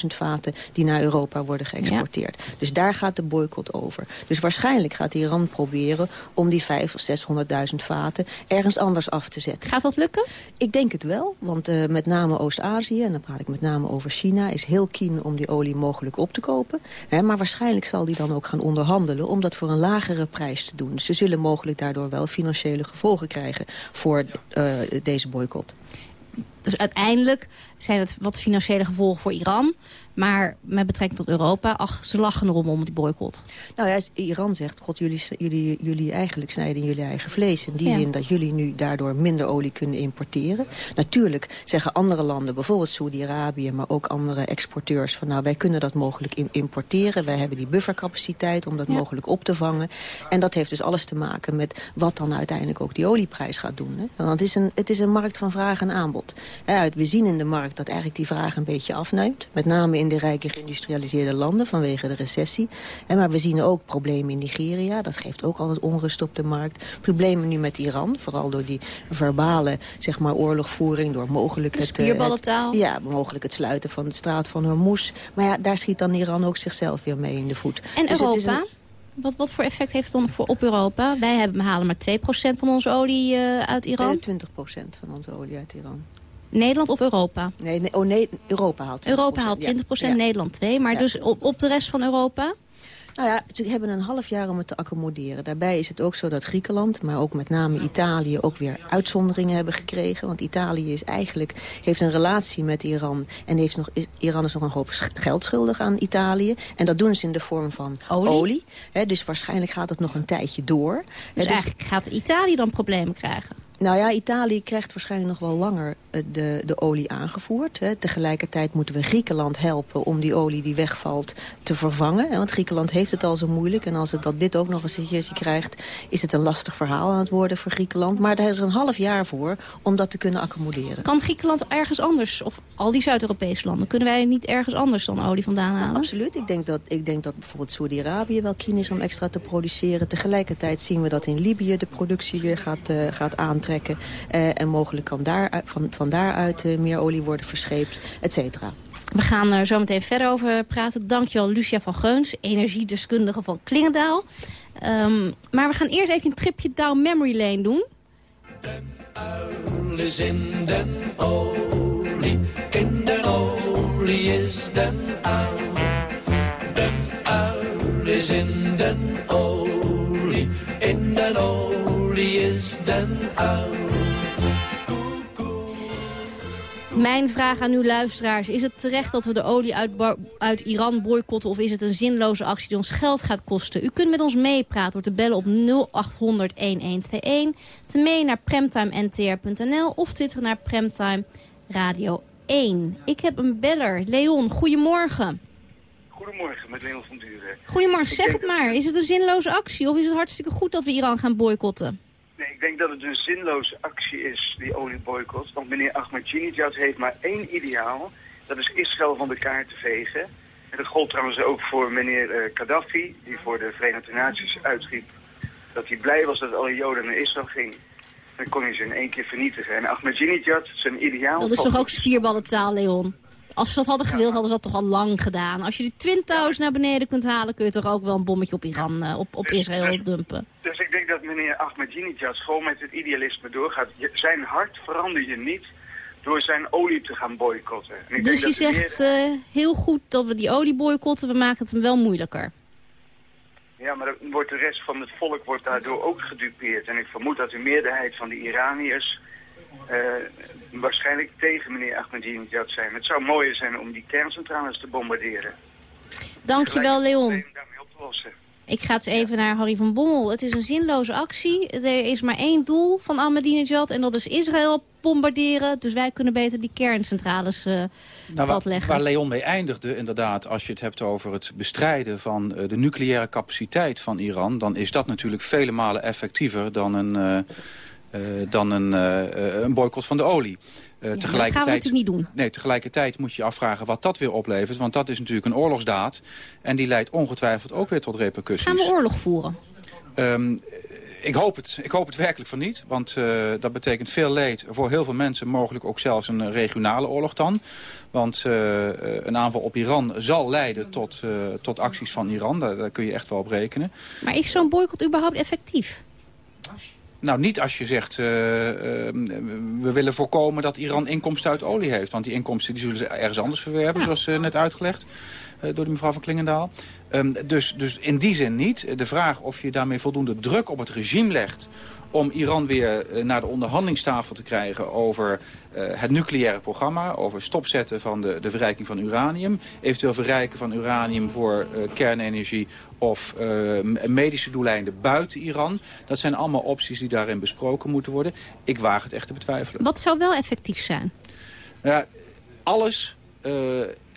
600.000 vaten die naar Europa worden geëxporteerd. Dus daar gaat de boycott over. Dus waarschijnlijk gaat Iran proberen om die 500 of 600.000 vaten ergens anders af te zetten. Gaat dat lukken? Ik denk het wel, want eh, met name Oost-Azië, en dan praat ik met name over China... is heel keen om die olie mogelijk op te kopen. Hè, maar waarschijnlijk zal die dan ook gaan onderhandelen... om dat voor een lagere prijs te doen. Dus ze zullen mogelijk daardoor wel financiële gevolgen krijgen... voor eh, deze boycott. Dus uiteindelijk zijn het wat financiële gevolgen voor Iran. Maar met betrekking tot Europa, ach, ze lachen erom om die boycott. Nou ja, Iran zegt, god, jullie, jullie, jullie eigenlijk snijden jullie eigen vlees. In die Ja. zin dat jullie nu daardoor minder olie kunnen importeren. Natuurlijk zeggen andere landen, bijvoorbeeld Saudi-Arabië... maar ook andere exporteurs van, nou, wij kunnen dat mogelijk im- importeren. Wij hebben die buffercapaciteit om dat Ja. mogelijk op te vangen. En dat heeft dus alles te maken met wat dan uiteindelijk ook die olieprijs gaat doen. Hè? Want het is, een, het is een markt van vraag en aanbod. We zien in de markt dat eigenlijk die vraag een beetje afneemt. Met name in de rijke geïndustrialiseerde landen vanwege de recessie. Hè, maar we zien ook problemen in Nigeria. Dat geeft ook altijd onrust op de markt. Problemen nu met Iran, vooral door die verbale zeg maar, oorlogvoering. Door mogelijk het, eh, het, ja, mogelijk het sluiten van de straat van Hormuz. Maar ja, daar schiet dan Iran ook zichzelf weer mee in de voet. En Dus het is Europa? een- Wat, wat voor effect heeft het dan voor, op Europa? Wij hebben, halen maar 2% van onze olie eh, uit Iran. Eh, 20% van onze olie uit Iran. Nederland of Europa? Nee, nee, oh nee, Europa haalt 20%. Europa haalt 20%, ja. Nederland 2%. Maar Ja. dus op, op de rest van Europa? Nou ja, ze hebben een half jaar om het te accommoderen. Daarbij is het ook zo dat Griekenland, maar ook met name Italië... ook weer uitzonderingen hebben gekregen. Want Italië is eigenlijk, heeft een relatie met Iran... en heeft nog, is- Iran is nog een hoop geld schuldig aan Italië. En dat doen ze in de vorm van olie. Dus waarschijnlijk gaat het nog een tijdje door. Dus Hè, eigenlijk gaat Italië dan problemen krijgen? Nou ja, Italië krijgt waarschijnlijk nog wel langer eh, de, de olie aangevoerd. Hè. Tegelijkertijd moeten we Griekenland helpen om die olie die wegvalt te vervangen. Hè. Want Griekenland heeft het al zo moeilijk. En als het dat dit ook nog eens een keertje krijgt... is het een lastig verhaal aan het worden voor Griekenland. Maar daar is er een half jaar voor om dat te kunnen accommoderen. Kan Griekenland ergens anders, of al die Zuid-Europese landen... kunnen wij niet ergens anders dan olie vandaan halen? Absoluut. Ik denk dat, ik denk dat bijvoorbeeld Saudi-Arabië wel keen is om extra te produceren. Tegelijkertijd zien we dat in Libië de productie weer gaat, eh, gaat aantrekken. Eh, en mogelijk kan daar, eh, van, van daaruit eh, meer olie worden verscheept, et cetera. We gaan er zo meteen verder over praten. Dankjewel Lucia van Geuns, energiedeskundige van Klingendaal. Ehm, maar we gaan eerst even een tripje down memory lane doen. Is in in is is in in is den uil. Mijn vraag aan uw luisteraars. Is het terecht dat we de olie uit, uit Iran boycotten... of is het een zinloze actie die ons geld gaat kosten? U kunt met ons meepraten door te bellen op 0800-1121... te mee naar premtimentr.nl of twitteren naar Premtime Radio 1. Ik heb een beller. Leon, goedemorgen. Goedemorgen, met Leon van Duren. Goedemorgen, zeg het maar. Is het een zinloze actie of is het hartstikke goed dat we Iran gaan boycotten? Nee, ik denk dat het een zinloze actie is, die olieboycott. Want meneer Ahmadinejad heeft maar één ideaal. Dat is Israël van de kaart te vegen. En dat gold trouwens ook voor meneer eh, Gaddafi, die voor de Verenigde Naties uitriep dat hij blij was dat alle Joden naar Israël gingen. Dan kon hij ze in één keer vernietigen. En Ahmadinejad, zijn ideaal... Dat is toch ook spierballentaal, Leon? Als ze dat hadden gewild, hadden ze dat toch al lang gedaan. Als je die Twin Towers naar beneden kunt halen... kun je toch ook wel een bommetje op Iran, eh, op, op Israël dumpen. Dus ik denk dat meneer Ahmadinejad gewoon met het idealisme doorgaat. Je- zijn hart verander je niet door zijn olie te gaan boycotten. En ik Dus denk je zegt eh, heel goed dat we die olie boycotten. We maken het hem wel moeilijker. Ja, maar dan wordt de rest van het volk wordt daardoor ook gedupeerd. En ik vermoed dat de meerderheid van de Iraniërs eh, waarschijnlijk tegen meneer Ahmadinejad zijn. Het zou mooier zijn om die kerncentrales te bombarderen. Dankjewel, Leon. Ik ga eens even naar Harry van Bommel. Het is een zinloze actie. Er is maar één doel van Ahmadinejad en dat is Israël bombarderen. Dus wij kunnen beter die kerncentrales Nou, plat waar, leggen. waar Leon mee eindigde, inderdaad, als je het hebt over het bestrijden van eh, de nucleaire capaciteit van Iran, dan is dat natuurlijk vele malen effectiever dan een, eh, dan een, eh, eh, een boycott van de olie. Eh, dat gaan we natuurlijk niet doen. Nee, tegelijkertijd moet je je afvragen wat dat weer oplevert. Want dat is natuurlijk een oorlogsdaad. En die leidt ongetwijfeld ook weer tot repercussies. Gaan we oorlog voeren? Ehm, ik, hoop het. ik hoop het werkelijk van niet. Want eh, dat betekent veel leed voor heel veel mensen. Mogelijk ook zelfs een eh, regionale oorlog dan. Want eh, eh, een aanval op Iran zal leiden tot, eh, tot acties van Iran. Daar, daar kun je echt wel op rekenen. Maar is zo'n boycott überhaupt effectief? Nou, niet als je zegt, eh, we willen voorkomen dat Iran inkomsten uit olie heeft. Want die inkomsten die zullen ze ergens anders verwerven, zoals eh, net uitgelegd eh, door de mevrouw van Klingendaal. Ehm, dus, dus in die zin niet. De vraag of je daarmee voldoende druk op het regime legt om Iran weer eh, naar de onderhandelingstafel te krijgen over eh, het nucleaire programma, over stopzetten van de, de verrijking van uranium, eventueel verrijken van uranium voor eh, kernenergie of medische doeleinden buiten Iran. Dat zijn allemaal opties die daarin besproken moeten worden. Ik waag het echt te betwijfelen. Wat zou wel effectief zijn? Ja, alles,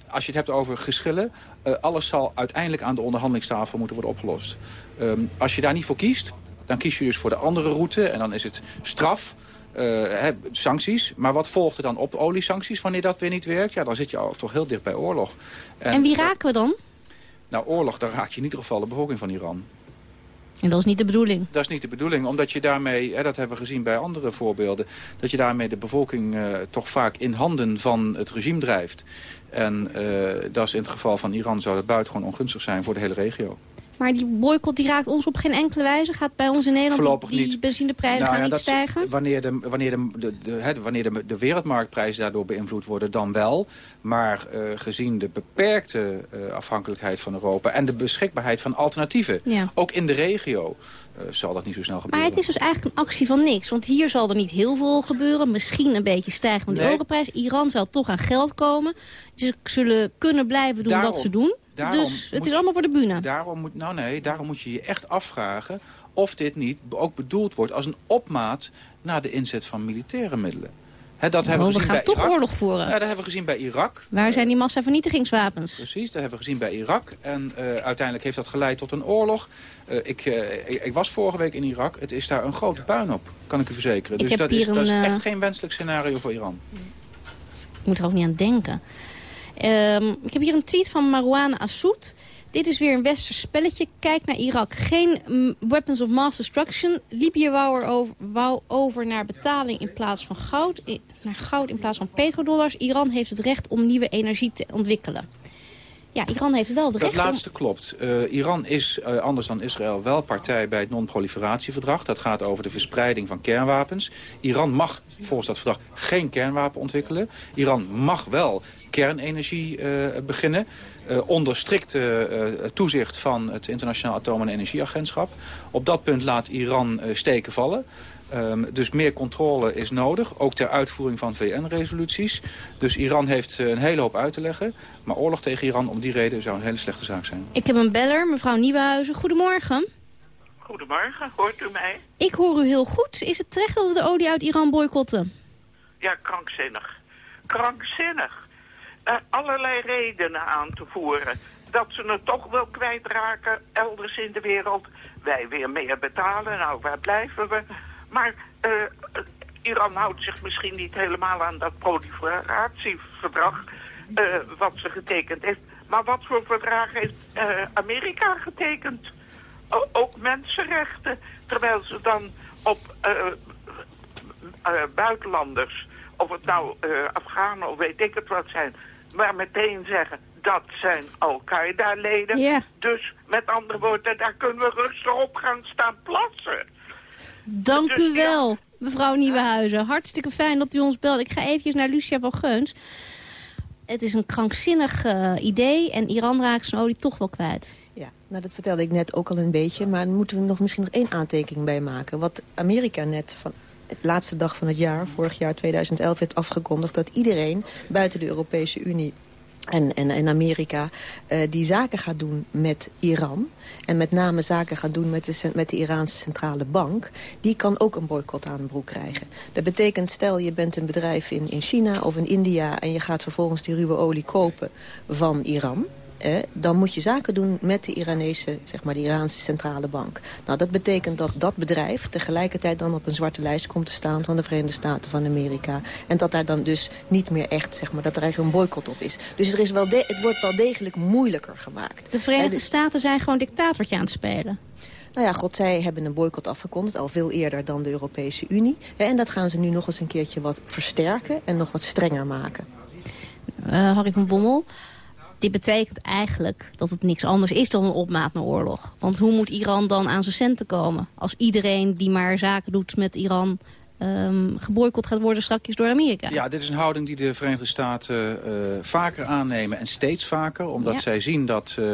als je het hebt over geschillen... alles zal uiteindelijk aan de onderhandelingstafel moeten worden opgelost. Ehm, als je daar niet voor kiest, dan kies je dus voor de andere route. En dan is het straf, eh, sancties. Maar wat volgt er dan op oliesancties wanneer dat weer niet werkt? Ja, dan zit je al toch heel dicht bij oorlog. En, wie raken we dan? Nou, oorlog, dan raak je in ieder geval de bevolking van Iran. En dat is niet de bedoeling. Dat is niet de bedoeling, omdat je daarmee, hè, dat hebben we gezien bij andere voorbeelden... dat je daarmee de bevolking eh, toch vaak in handen van het regime drijft. En eh, dat is in het geval van Iran zou dat buitengewoon ongunstig zijn voor de hele regio. Maar die boycott die raakt ons op geen enkele wijze. Gaat bij ons in Nederland Voorlopig die, niet. benzineprijzen Nou gaan ja, niet stijgen? Wanneer, de, wanneer, de, de, wanneer de, de wereldmarktprijzen daardoor beïnvloed worden, dan wel. Maar eh, gezien de beperkte eh, afhankelijkheid van Europa... en de beschikbaarheid van alternatieven, Ja. ook in de regio... eh, zal dat niet zo snel Maar gebeuren. het is dus eigenlijk een actie van niks. Want hier zal er niet heel veel gebeuren. Misschien een beetje stijgen van de Nee. europrijs. Iran zal toch aan geld komen. Ze zullen kunnen blijven doen Daarom- wat ze doen. Daarom Dus het is allemaal voor de bühne. Daarom moet, nou nee, daarom moet je je echt afvragen of dit niet ook bedoeld wordt als een opmaat naar de inzet van militaire middelen. Hè, dat hebben Oh, we we gezien gaan bij toch Irak. oorlog voeren. Ja, dat hebben we gezien bij Irak. Waar zijn die massavernietigingswapens? Precies, dat hebben we gezien bij Irak. En eh, uiteindelijk heeft dat geleid tot een oorlog. Eh, ik, eh, ik, ik was vorige week in Irak. Het is daar een grote puin op, kan ik u verzekeren. Ik dus dat, is, hier dat is een, echt geen wenselijk scenario voor Iran. Ik moet er ook niet aan denken. Ehm, ik heb hier een tweet van Marwan Assoud. Dit is weer een westers spelletje. Kijk naar Irak. Geen mm, weapons of mass destruction. Libië wou, er over, wou over naar betaling in plaats van goud. Naar goud in plaats van petrodollars. Iran heeft het recht om nieuwe energie te ontwikkelen. ja, Iran heeft wel het Dat recht laatste klopt. Eh, Iran is, eh, anders dan Israël, wel partij bij het non-proliferatieverdrag. Dat gaat over de verspreiding van kernwapens. Iran mag volgens dat verdrag geen kernwapen ontwikkelen. Iran mag wel kernenergie eh, beginnen. eh, onder strikte eh, toezicht van het Internationaal Atoom- en Energieagentschap. Op dat punt laat Iran eh, steken vallen. Ehm, dus meer controle is nodig, ook ter uitvoering van VN-resoluties. Dus Iran heeft een hele hoop uit te leggen. Maar oorlog tegen Iran om die reden zou een hele slechte zaak zijn. Ik heb een beller, mevrouw Nieuwenhuizen. Goedemorgen. Goedemorgen, hoort u mij? Ik hoor u heel goed. Is het terecht dat we de olie uit Iran boycotten? Ja, krankzinnig. Krankzinnig. Er allerlei redenen aan te voeren. Dat ze het toch wel kwijtraken elders in de wereld. Wij weer meer betalen, nou waar blijven we? Maar eh, Iran houdt zich misschien niet helemaal aan dat proliferatieverdrag... eh, wat ze getekend heeft. Maar wat voor verdrag heeft eh, Amerika getekend? Ook mensenrechten. Terwijl ze dan op buitenlanders, of het nou eh Afghanen of weet ik het wat zijn, maar meteen zeggen dat zijn Al-Qaeda-leden. Ja. Dus met andere woorden, daar kunnen we rustig op gaan staan plassen. Dank Dus u wel, mevrouw Nieuwenhuizen. Hartstikke fijn dat u ons belt. Ik ga eventjes naar Lucia van Geuns. Het is een krankzinnig eh, idee en Iran raakt zijn olie toch wel kwijt. Ja, nou dat vertelde ik net ook al een beetje. Maar dan moeten we nog misschien nog één aantekening bij maken. Wat Amerika net van de laatste dag van het jaar, vorig jaar 2011, heeft afgekondigd... dat iedereen buiten de Europese Unie en, en, en Amerika eh, die zaken gaat doen met Iran... en met name zaken gaat doen met de, met de Iraanse centrale bank... die kan ook een boycott aan de broek krijgen. Dat betekent, stel je bent een bedrijf in, in China of in India... en je gaat vervolgens die ruwe olie kopen van Iran... Eh, dan moet je zaken doen met de Iranese, zeg maar, de Iraanse centrale bank. Nou, dat betekent dat dat bedrijf tegelijkertijd dan op een zwarte lijst komt te staan van de Verenigde Staten van Amerika. En dat daar dan dus niet meer echt, zeg maar, dat er een boycott op is. Dus er is wel de- het wordt wel degelijk moeilijker gemaakt. De Verenigde Eh, dus- Staten zijn gewoon dictatortje aan het spelen. nou ja, god, zij hebben een boycott afgekondigd, al veel eerder dan de Europese Unie. En dat gaan ze nu nog eens een keertje wat versterken en nog wat strenger maken. Eh, Harry van Bommel, dit betekent eigenlijk dat het niks anders is dan een opmaat naar oorlog. Want hoe moet Iran dan aan zijn centen komen? Als iedereen die maar zaken doet met Iran ehm geboycott gaat worden straks door Amerika. Ja, dit is een houding die de Verenigde Staten eh, vaker aannemen en steeds vaker. Omdat Ja. zij zien dat eh,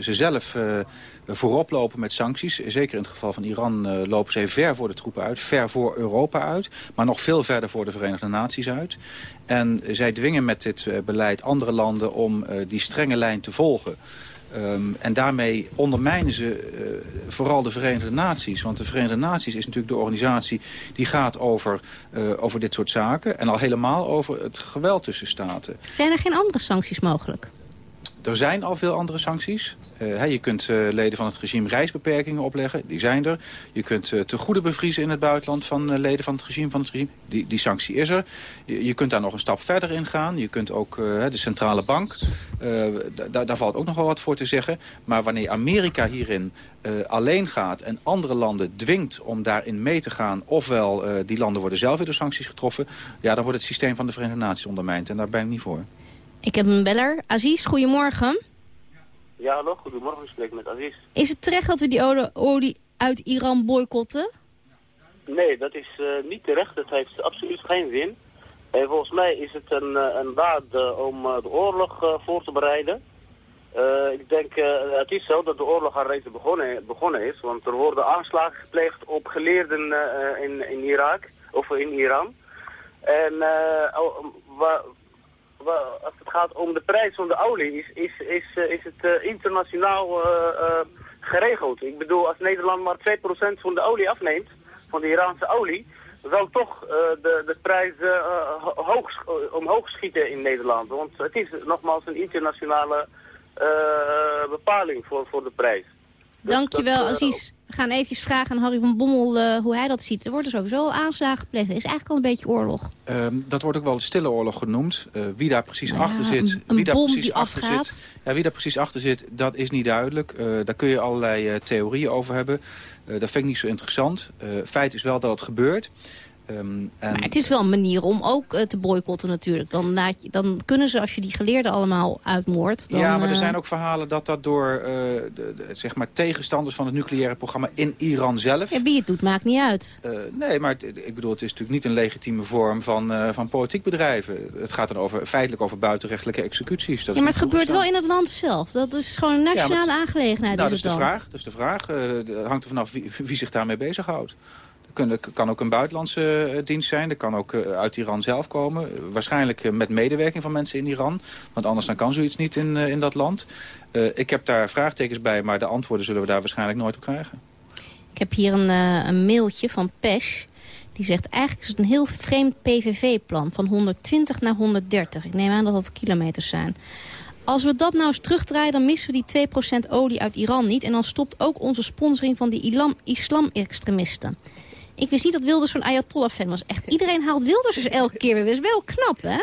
ze zelf eh, voorop lopen met sancties. Zeker in het geval van Iran eh, lopen zij ver voor de troepen uit. Ver voor Europa uit. Maar nog veel verder voor de Verenigde Naties uit. En zij dwingen met dit eh, beleid andere landen om eh, die strenge lijn te volgen. Ehm, en daarmee ondermijnen ze eh, vooral de Verenigde Naties. Want de Verenigde Naties is natuurlijk de organisatie die gaat over, eh, over dit soort zaken. En al helemaal over het geweld tussen staten. Zijn er geen andere sancties mogelijk? Er zijn al veel andere sancties. Eh, je kunt eh, leden van het regime reisbeperkingen opleggen. Die zijn er. Je kunt eh te goede bevriezen in het buitenland van leden van het regime. Van het regime. Die, die sanctie is er. Je, kunt daar nog een stap verder in gaan. Je kunt ook de centrale bank. da- da- daar valt ook nog wel wat voor te zeggen. Maar wanneer Amerika hierin alleen gaat en andere landen dwingt om daarin mee te gaan... ofwel die landen worden zelf weer door sancties getroffen... ja, dan wordt het systeem van de Verenigde Naties ondermijnd. En daar ben ik niet voor. Ik heb een beller. Aziz, goedemorgen. Ja, hallo, goedemorgen. Ik spreek met Aziz. Is het terecht dat we die olie- uit Iran boycotten? Nee, dat is eh, niet terecht. Dat heeft absoluut geen zin. En volgens mij is het een, eh, een daad eh, om de oorlog voor te bereiden. Ik denk, het is zo dat de oorlog al reeds begonnen, begonnen is. Want er worden aanslagen gepleegd op geleerden in, in Irak, of in Iran. En oh, wa- wa- als het gaat om de prijs van de olie, is, is, is, eh, is het eh, internationaal eh, geregeld. Ik bedoel, als Nederland maar 2% van de olie afneemt, van de Iraanse olie, zal toch de, de prijs hoog, omhoog schieten in Nederland. Want het is nogmaals een internationale bepaling voor, voor de prijs. Dankjewel, dat, eh, Aziz. We gaan eventjes vragen aan Harry van Bommel eh, hoe hij dat ziet. Er worden sowieso aanslagen gepleegd. Er is eigenlijk al een beetje oorlog. Ehm, dat wordt ook wel de stille oorlog genoemd. Eh, wie daar precies ja, achter zit, een- een wie daar precies achter afgaat. zit, ja, wie daar precies achter zit, dat is niet duidelijk. Eh, daar kun je allerlei theorieën over hebben. Dat vind ik niet zo interessant. Feit is wel dat het gebeurt. Ehm, en, Maar het is wel een manier om ook eh, te boycotten natuurlijk. Dan, laat je, dan kunnen ze, als je die geleerden allemaal uitmoordt... Dan, ja, maar er eh, zijn ook verhalen dat dat door eh, de, de, zeg maar tegenstanders van het nucleaire programma in Iran zelf... Ja, wie het doet, maakt niet uit. Nee, maar het- ik bedoel, het is natuurlijk niet een legitieme vorm van, van politiek bedrijven. Het gaat dan over, feitelijk over buitenrechtelijke executies. Dat ja, is maar het gebeurt wel in het land zelf. Dat is gewoon een Ja, nationale het- aangelegenheid. Nou, dat is is de dan. vraag. Dat is de vraag. Het hangt er vanaf wie, wie zich daarmee bezighoudt. Er kan ook een buitenlandse eh, dienst zijn. Er kan ook eh, uit Iran zelf komen. Waarschijnlijk eh, met medewerking van mensen in Iran. Want anders dan kan zoiets niet in, in dat land. Ik heb daar vraagtekens bij, maar de antwoorden zullen we daar waarschijnlijk nooit op krijgen. Ik heb hier een, een mailtje van Pesh. Die zegt eigenlijk is het een heel vreemd PVV-plan. Van 120 naar 130. Ik neem aan dat dat kilometers zijn. Als we dat nou eens terugdraaien, dan missen we die 2% olie uit Iran niet. En dan stopt ook onze sponsoring van die islam-extremisten. Ik wist niet dat Wilders zo'n Ayatollah-fan was. Echt, iedereen haalt Wilders dus elke keer weer. Dat is wel knap, hè?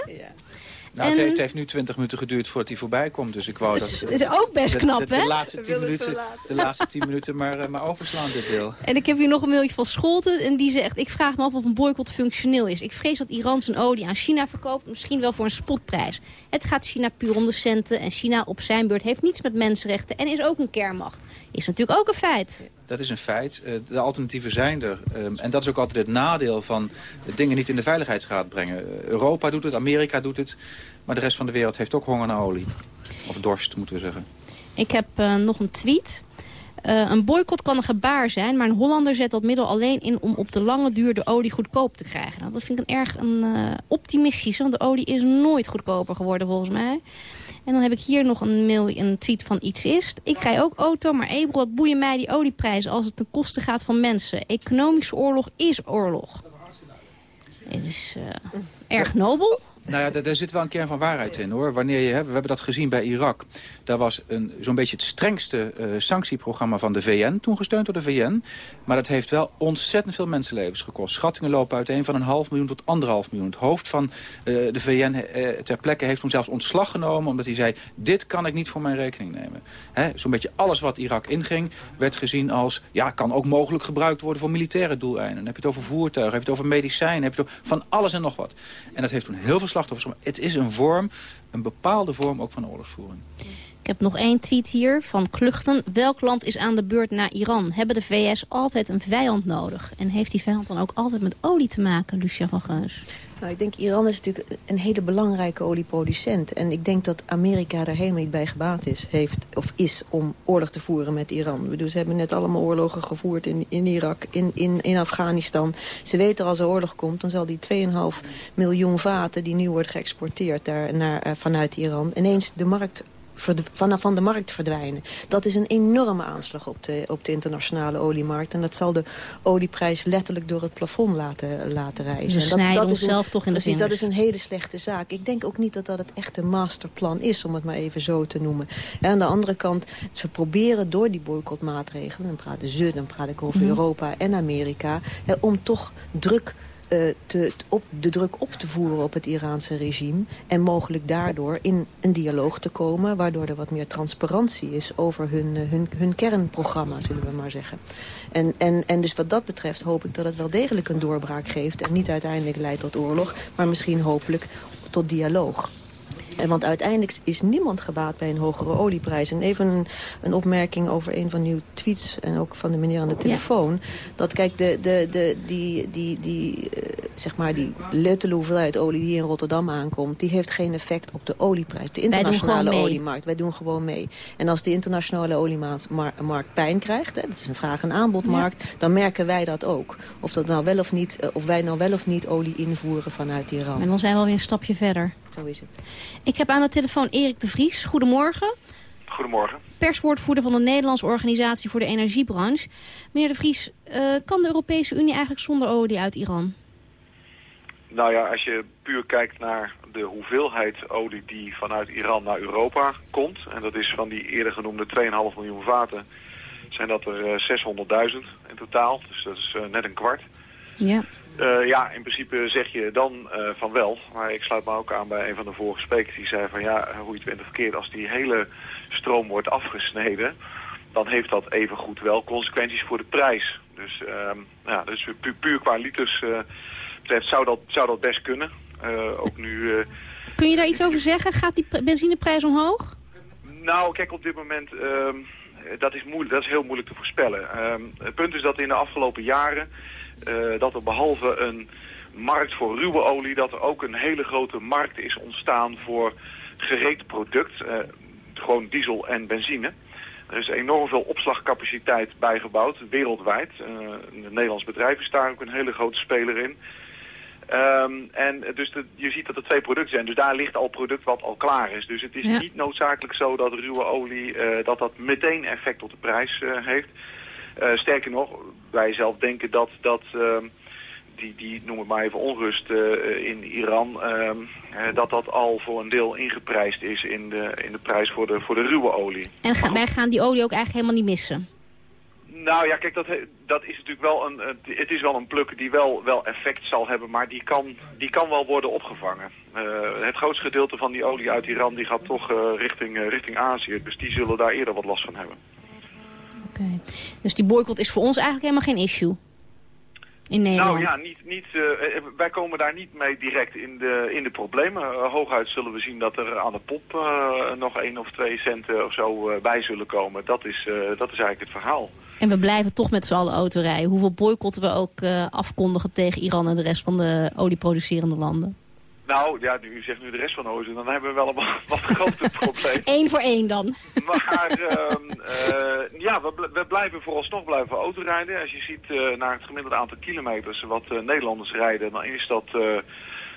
Nou, het, het heeft nu 20 minuten geduurd voordat hij voorbij komt. Dus ik wou Het dat... is- is ook best de- knap, de, de, hè? laatste We 10 wilden het zo minuten, de laatste 10 minuten maar, eh, maar overslaan dit deel. En ik heb hier nog een mailtje van Scholten. En die zegt, ik vraag me af of een boycott functioneel is. Ik vrees dat Iran zijn olie aan China verkoopt. Misschien wel voor een spotprijs. Het gaat China puur om de centen. En China op zijn beurt heeft niets met mensenrechten. En is ook een kernmacht. Is natuurlijk ook een feit. Dat is een feit. Eh, De alternatieven zijn er. Ehm, En dat is ook altijd het nadeel van dingen niet in de veiligheidsraad brengen. Eh, Europa doet het, Amerika doet het. Maar de rest van de wereld heeft ook honger naar olie. Of dorst, moeten we zeggen. Ik heb eh, nog een tweet. Een boycott kan een gebaar zijn, maar een Hollander zet dat middel alleen in om op de lange duur de olie goedkoop te krijgen. Nou, dat vind ik een erg een, eh, optimistisch, want de olie is nooit goedkoper geworden volgens mij. En dan heb ik hier nog een, mail, een tweet van iets is. Ik rij ook auto, maar Ebro, wat boeien mij die olieprijzen als het ten koste gaat van mensen. Economische oorlog is oorlog. Het is eh, erg nobel. Nou ja, daar, zit wel een kern van waarheid in hoor. Wanneer je, we hebben dat gezien bij Irak. Daar was zo'n beetje het strengste eh, sanctieprogramma van de VN. Toen gesteund door de VN. Maar dat heeft wel ontzettend veel mensenlevens gekost. Schattingen lopen uiteen van een half miljoen tot anderhalf miljoen. Het hoofd van eh, de VN eh, ter plekke heeft toen zelfs ontslag genomen. Omdat hij zei, dit kan ik niet voor mijn rekening nemen. Zo'n beetje alles wat Irak inging werd gezien als... ja, kan ook mogelijk gebruikt worden voor militaire doeleinden. Dan heb je het over voertuigen, heb je het over medicijnen. Heb je het over van alles en nog wat. En dat heeft toen heel veel slachtoffers gemaakt. Het is een vorm, een bepaalde vorm ook van oorlogsvoering. Ik heb nog één tweet hier van Kluchten. Welk land is aan de beurt na Iran? Hebben de VS altijd een vijand nodig? En heeft die vijand dan ook altijd met olie te maken, Lucia van Geus? Nou, ik denk Iran is natuurlijk een hele belangrijke olieproducent. En ik denk dat Amerika daar helemaal niet bij gebaat is, heeft, of is om oorlog te voeren met Iran. Ik bedoel, ze hebben net allemaal oorlogen gevoerd in, in Irak, in, in, in Afghanistan. Ze weten als er oorlog komt, dan zal die 2,5 miljoen vaten... die nu wordt geëxporteerd daar naar, eh, vanuit Iran... ineens de markt vanaf van de markt verdwijnen. Dat is een enorme aanslag op de, op de internationale oliemarkt. En dat zal de olieprijs letterlijk door het plafond laten, laten reizen. Dus En dat, dat is een, toch in de precies, dat vingers. is een hele slechte zaak. Ik denk ook niet dat dat het echte masterplan is, om het maar even zo te noemen. En aan de andere kant, ze proberen door die boycottmaatregelen... dan praten ze, dan praat ik over Mhm. Europa en Amerika... Hè, om toch druk eh, te, op, de druk op te voeren op het Iraanse regime... en mogelijk daardoor in een dialoog te komen... waardoor er wat meer transparantie is over hun, eh, hun, hun kernprogramma, zullen we maar zeggen. En, en, en dus wat dat betreft hoop ik dat het wel degelijk een doorbraak geeft... en niet uiteindelijk leidt tot oorlog, maar misschien hopelijk tot dialoog. En want uiteindelijk is niemand gebaat bij een hogere olieprijs. En even een, een opmerking over een van uw tweets... en ook van de meneer aan de telefoon. Dat kijk, de, de, de, die, die, die, eh, zeg maar die luttele hoeveelheid olie die in Rotterdam aankomt... die heeft geen effect op de olieprijs, de internationale oliemarkt. Wij doen gewoon mee. En als de internationale oliemarkt markt pijn krijgt... Hè, dat is een vraag- en aanbodmarkt, dan merken wij dat ook. Of, dat nou wel of, niet, eh, of wij nou wel of niet olie invoeren vanuit Iran. En dan zijn we alweer een stapje verder. Zo is het. Ik heb aan de telefoon Erik de Vries. Goedemorgen. Goedemorgen. Perswoordvoerder van de Nederlandse Organisatie voor de Energiebranche. Meneer de Vries, eh, kan de Europese Unie eigenlijk zonder olie uit Iran? Nou ja, als je puur kijkt naar de hoeveelheid olie die vanuit Iran naar Europa komt... en dat is van die eerder genoemde 2,5 miljoen vaten... zijn dat er eh, 600.000 in totaal, dus dat is eh, net een kwart. Ja. Eh, ja, in principe zeg je dan eh, van wel. Maar ik sluit me ook aan bij een van de vorige sprekers die zei van ja, hoe je het bent of verkeerd. Als die hele stroom wordt afgesneden, dan heeft dat even goed wel consequenties voor de prijs. Dus, ehm, ja, dus pu puur qua liters eh, betreft zou dat, zou dat best kunnen. Ook nu... Kun je daar iets over zeggen? Gaat die benzineprijs omhoog? Nou, kijk, op dit moment, ehm, dat, is moeilijk, dat is heel moeilijk te voorspellen. Ehm, het punt is dat in de afgelopen jaren, dat er behalve een markt voor ruwe olie, dat er ook een hele grote markt is ontstaan voor gereed product, eh, gewoon diesel en benzine. Er is enorm veel opslagcapaciteit bijgebouwd, wereldwijd. Eh, een Nederlands bedrijf is daar ook een hele grote speler in. Ehm, en dus de- je ziet dat er twee producten zijn. Dus daar ligt al product wat al klaar is. Dus het is Ja. niet noodzakelijk zo dat ruwe olie eh, dat dat meteen effect op de prijs eh, heeft. Eh, sterker nog, wij zelf denken dat, dat ehm, die, die, noem het maar even, onrust eh, in Iran, ehm, eh, dat dat al voor een deel ingeprijsd is in de, in de prijs voor de, voor de ruwe olie. En ga- wij gaan die olie ook eigenlijk helemaal niet missen. Nou ja, kijk, dat, dat is natuurlijk wel een, het is wel een pluk die wel, wel effect zal hebben, maar die kan, die kan wel worden opgevangen. Het grootste gedeelte van die olie uit Iran die gaat toch richting, richting Azië, dus die zullen daar eerder wat last van hebben. Dus die boycott is voor ons eigenlijk helemaal geen issue. In Nederland. Nou ja, niet, niet, eh, eh, wij komen daar niet mee direct in de, in de problemen. Eh, hooguit zullen we zien dat er aan de pop nog 1 of 2 centen of zo bij zullen komen. Dat is, dat is eigenlijk het verhaal. En we blijven toch met z'n allen autorijden. Hoeveel boycotten we ook afkondigen tegen Iran en de rest van de olieproducerende landen. Nou, ja, nu, u zegt nu de rest van Ozen, dan hebben we wel een wat, groter probleem. Eén voor één dan. Maar ehm, eh, ja, we, we blijven vooralsnog blijven autorijden. Als je ziet eh, naar het gemiddelde aantal kilometers wat eh, Nederlanders rijden, dan is dat,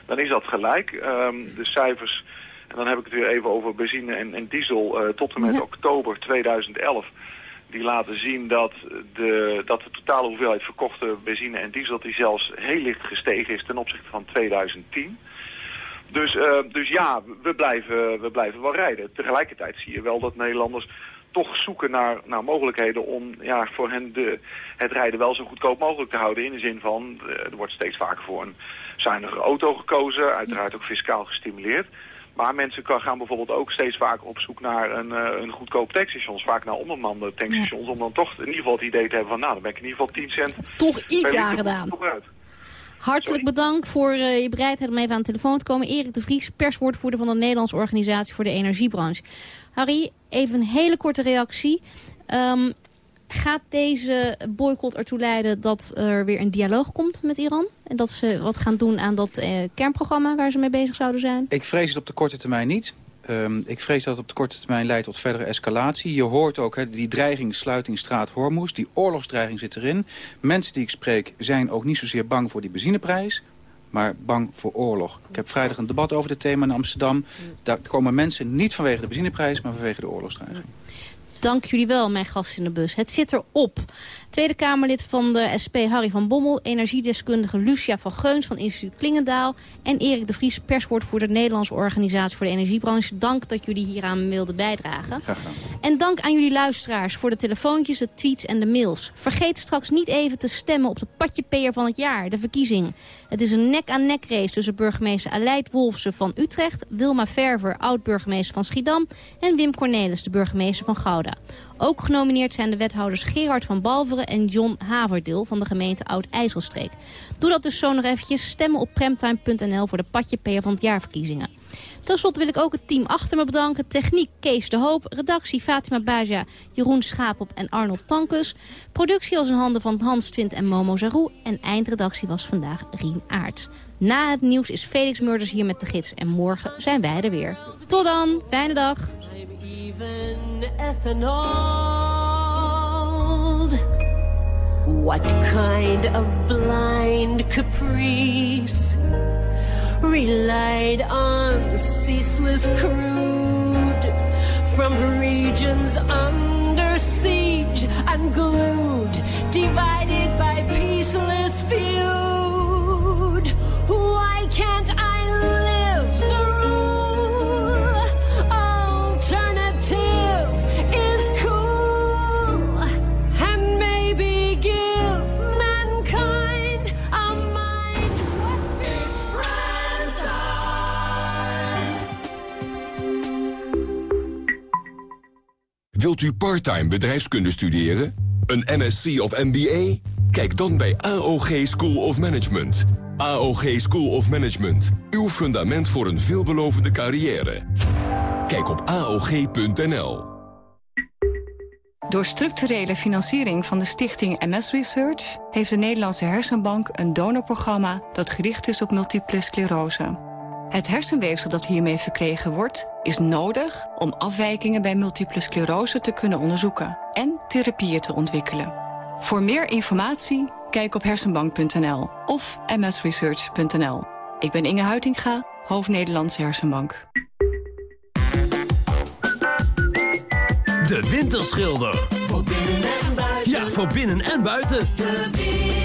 dan is dat gelijk. Ehm, de cijfers, en dan heb ik het weer even over benzine en, en diesel, tot en met oktober 2011. Die laten zien dat de, dat de totale hoeveelheid verkochte benzine en diesel die zelfs heel licht gestegen is ten opzichte van 2010. Dus, eh, dus ja, we blijven, we blijven wel rijden. Tegelijkertijd zie je wel dat Nederlanders toch zoeken naar, naar mogelijkheden om ja, voor hen de, het rijden wel zo goedkoop mogelijk te houden. In de zin van, eh, er wordt steeds vaker voor een zuinige auto gekozen, uiteraard ook fiscaal gestimuleerd. Maar mensen gaan bijvoorbeeld ook steeds vaker op zoek naar een, eh, een goedkoop tankstations. Vaak naar onbemande tankstations. Om dan toch in ieder geval het idee te hebben van, nou, dan ben ik in ieder geval 10 cent. Toch iets aangedaan. Hartelijk bedankt voor eh, je bereidheid om even aan de telefoon te komen. Erik de Vries, perswoordvoerder van de Nederlandse Organisatie voor de Energiebranche. Harry, even een hele korte reactie. Ehm, gaat deze boycott ertoe leiden dat er weer een dialoog komt met Iran? En dat ze wat gaan doen aan dat eh, kernprogramma waar ze mee bezig zouden zijn? Ik vrees het op de korte termijn niet. Ehm, ik vrees dat het op de korte termijn leidt tot verdere escalatie. Je hoort ook die dreiging sluitingstraat Hormuz. Die oorlogsdreiging zit erin. Mensen die ik spreek zijn ook niet zozeer bang voor die benzineprijs maar bang voor oorlog. Ik heb vrijdag een debat over dit thema in Amsterdam. Daar komen mensen niet vanwege de benzineprijs, maar vanwege de oorlogsdreiging. Dank jullie wel, mijn gast in de bus. Het zit erop. Tweede Kamerlid van de SP Harry van Bommel... energiedeskundige Lucia van Geuns van instituut Klingendaal... en Erik de Vries, perswoordvoerder Nederlandse Organisatie voor de Energiebranche. Dank dat jullie hieraan wilden bijdragen. Graag gedaan. En dank aan jullie luisteraars voor de telefoontjes, de tweets en de mails. Vergeet straks niet even te stemmen op de patjepeer van het jaar, de verkiezing. Het is een nek-aan-nek race tussen burgemeester Aleid Wolfsen van Utrecht... Wilma Verver, oud-burgemeester van Schiedam... en Wim Cornelis, de burgemeester van Gouda. Ook genomineerd zijn de wethouders Gerard van Balveren en John Haverdeel van de gemeente Oud-IJsselstreek. Doe dat dus zo nog eventjes. Stemmen op premtime.nl voor de patjepeer van het jaarverkiezingen. Ten slotte wil ik ook het team achter me bedanken. Techniek Kees de Hoop, redactie Fatima Baja, Jeroen Schaapop en Arnold Tankus. Productie was in handen van Hans Twint en Momo Zarou. En eindredactie was vandaag Rien Aerts. Na het nieuws is Felix Murders hier met de gids. En morgen zijn wij er weer. Tot dan, fijne dag. kind of blind relied on ceaseless crude from regions under siege and glued, divided Wilt u parttime bedrijfskunde studeren? Een MSc of MBA? Kijk dan bij AOG School of Management. AOG School of Management. Uw fundament voor een veelbelovende carrière. Kijk op AOG.nl. Door structurele financiering van de stichting MS Research... heeft de Nederlandse Hersenbank een donorprogramma... dat gericht is op multiple sclerose. Het hersenweefsel dat hiermee verkregen wordt... is nodig om afwijkingen bij multiple sclerose te kunnen onderzoeken... en therapieën te ontwikkelen. Voor meer informatie, kijk op hersenbank.nl of msresearch.nl. Ik ben Inge Huitinga, hoofd Nederlandse Hersenbank. De Winterschilder. Voor binnen en buiten. Ja, voor binnen en buiten. De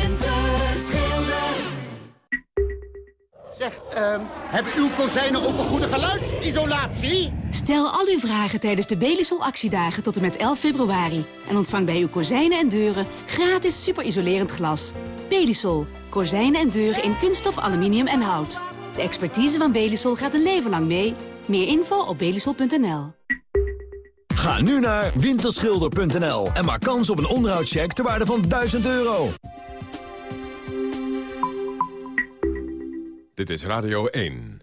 Zeg, ehm, hebben uw kozijnen ook een goede geluidsisolatie? Stel al uw vragen tijdens de Belisol actiedagen tot en met 11 februari. En ontvang bij uw kozijnen en deuren gratis superisolerend glas. Belisol. Kozijnen en deuren in kunststof, aluminium en hout. De expertise van Belisol gaat een leven lang mee. Meer info op belisol.nl. Ga nu naar winterschilder.nl en maak kans op een onderhoudscheck ter waarde van 1000 euro. Dit is Radio 1.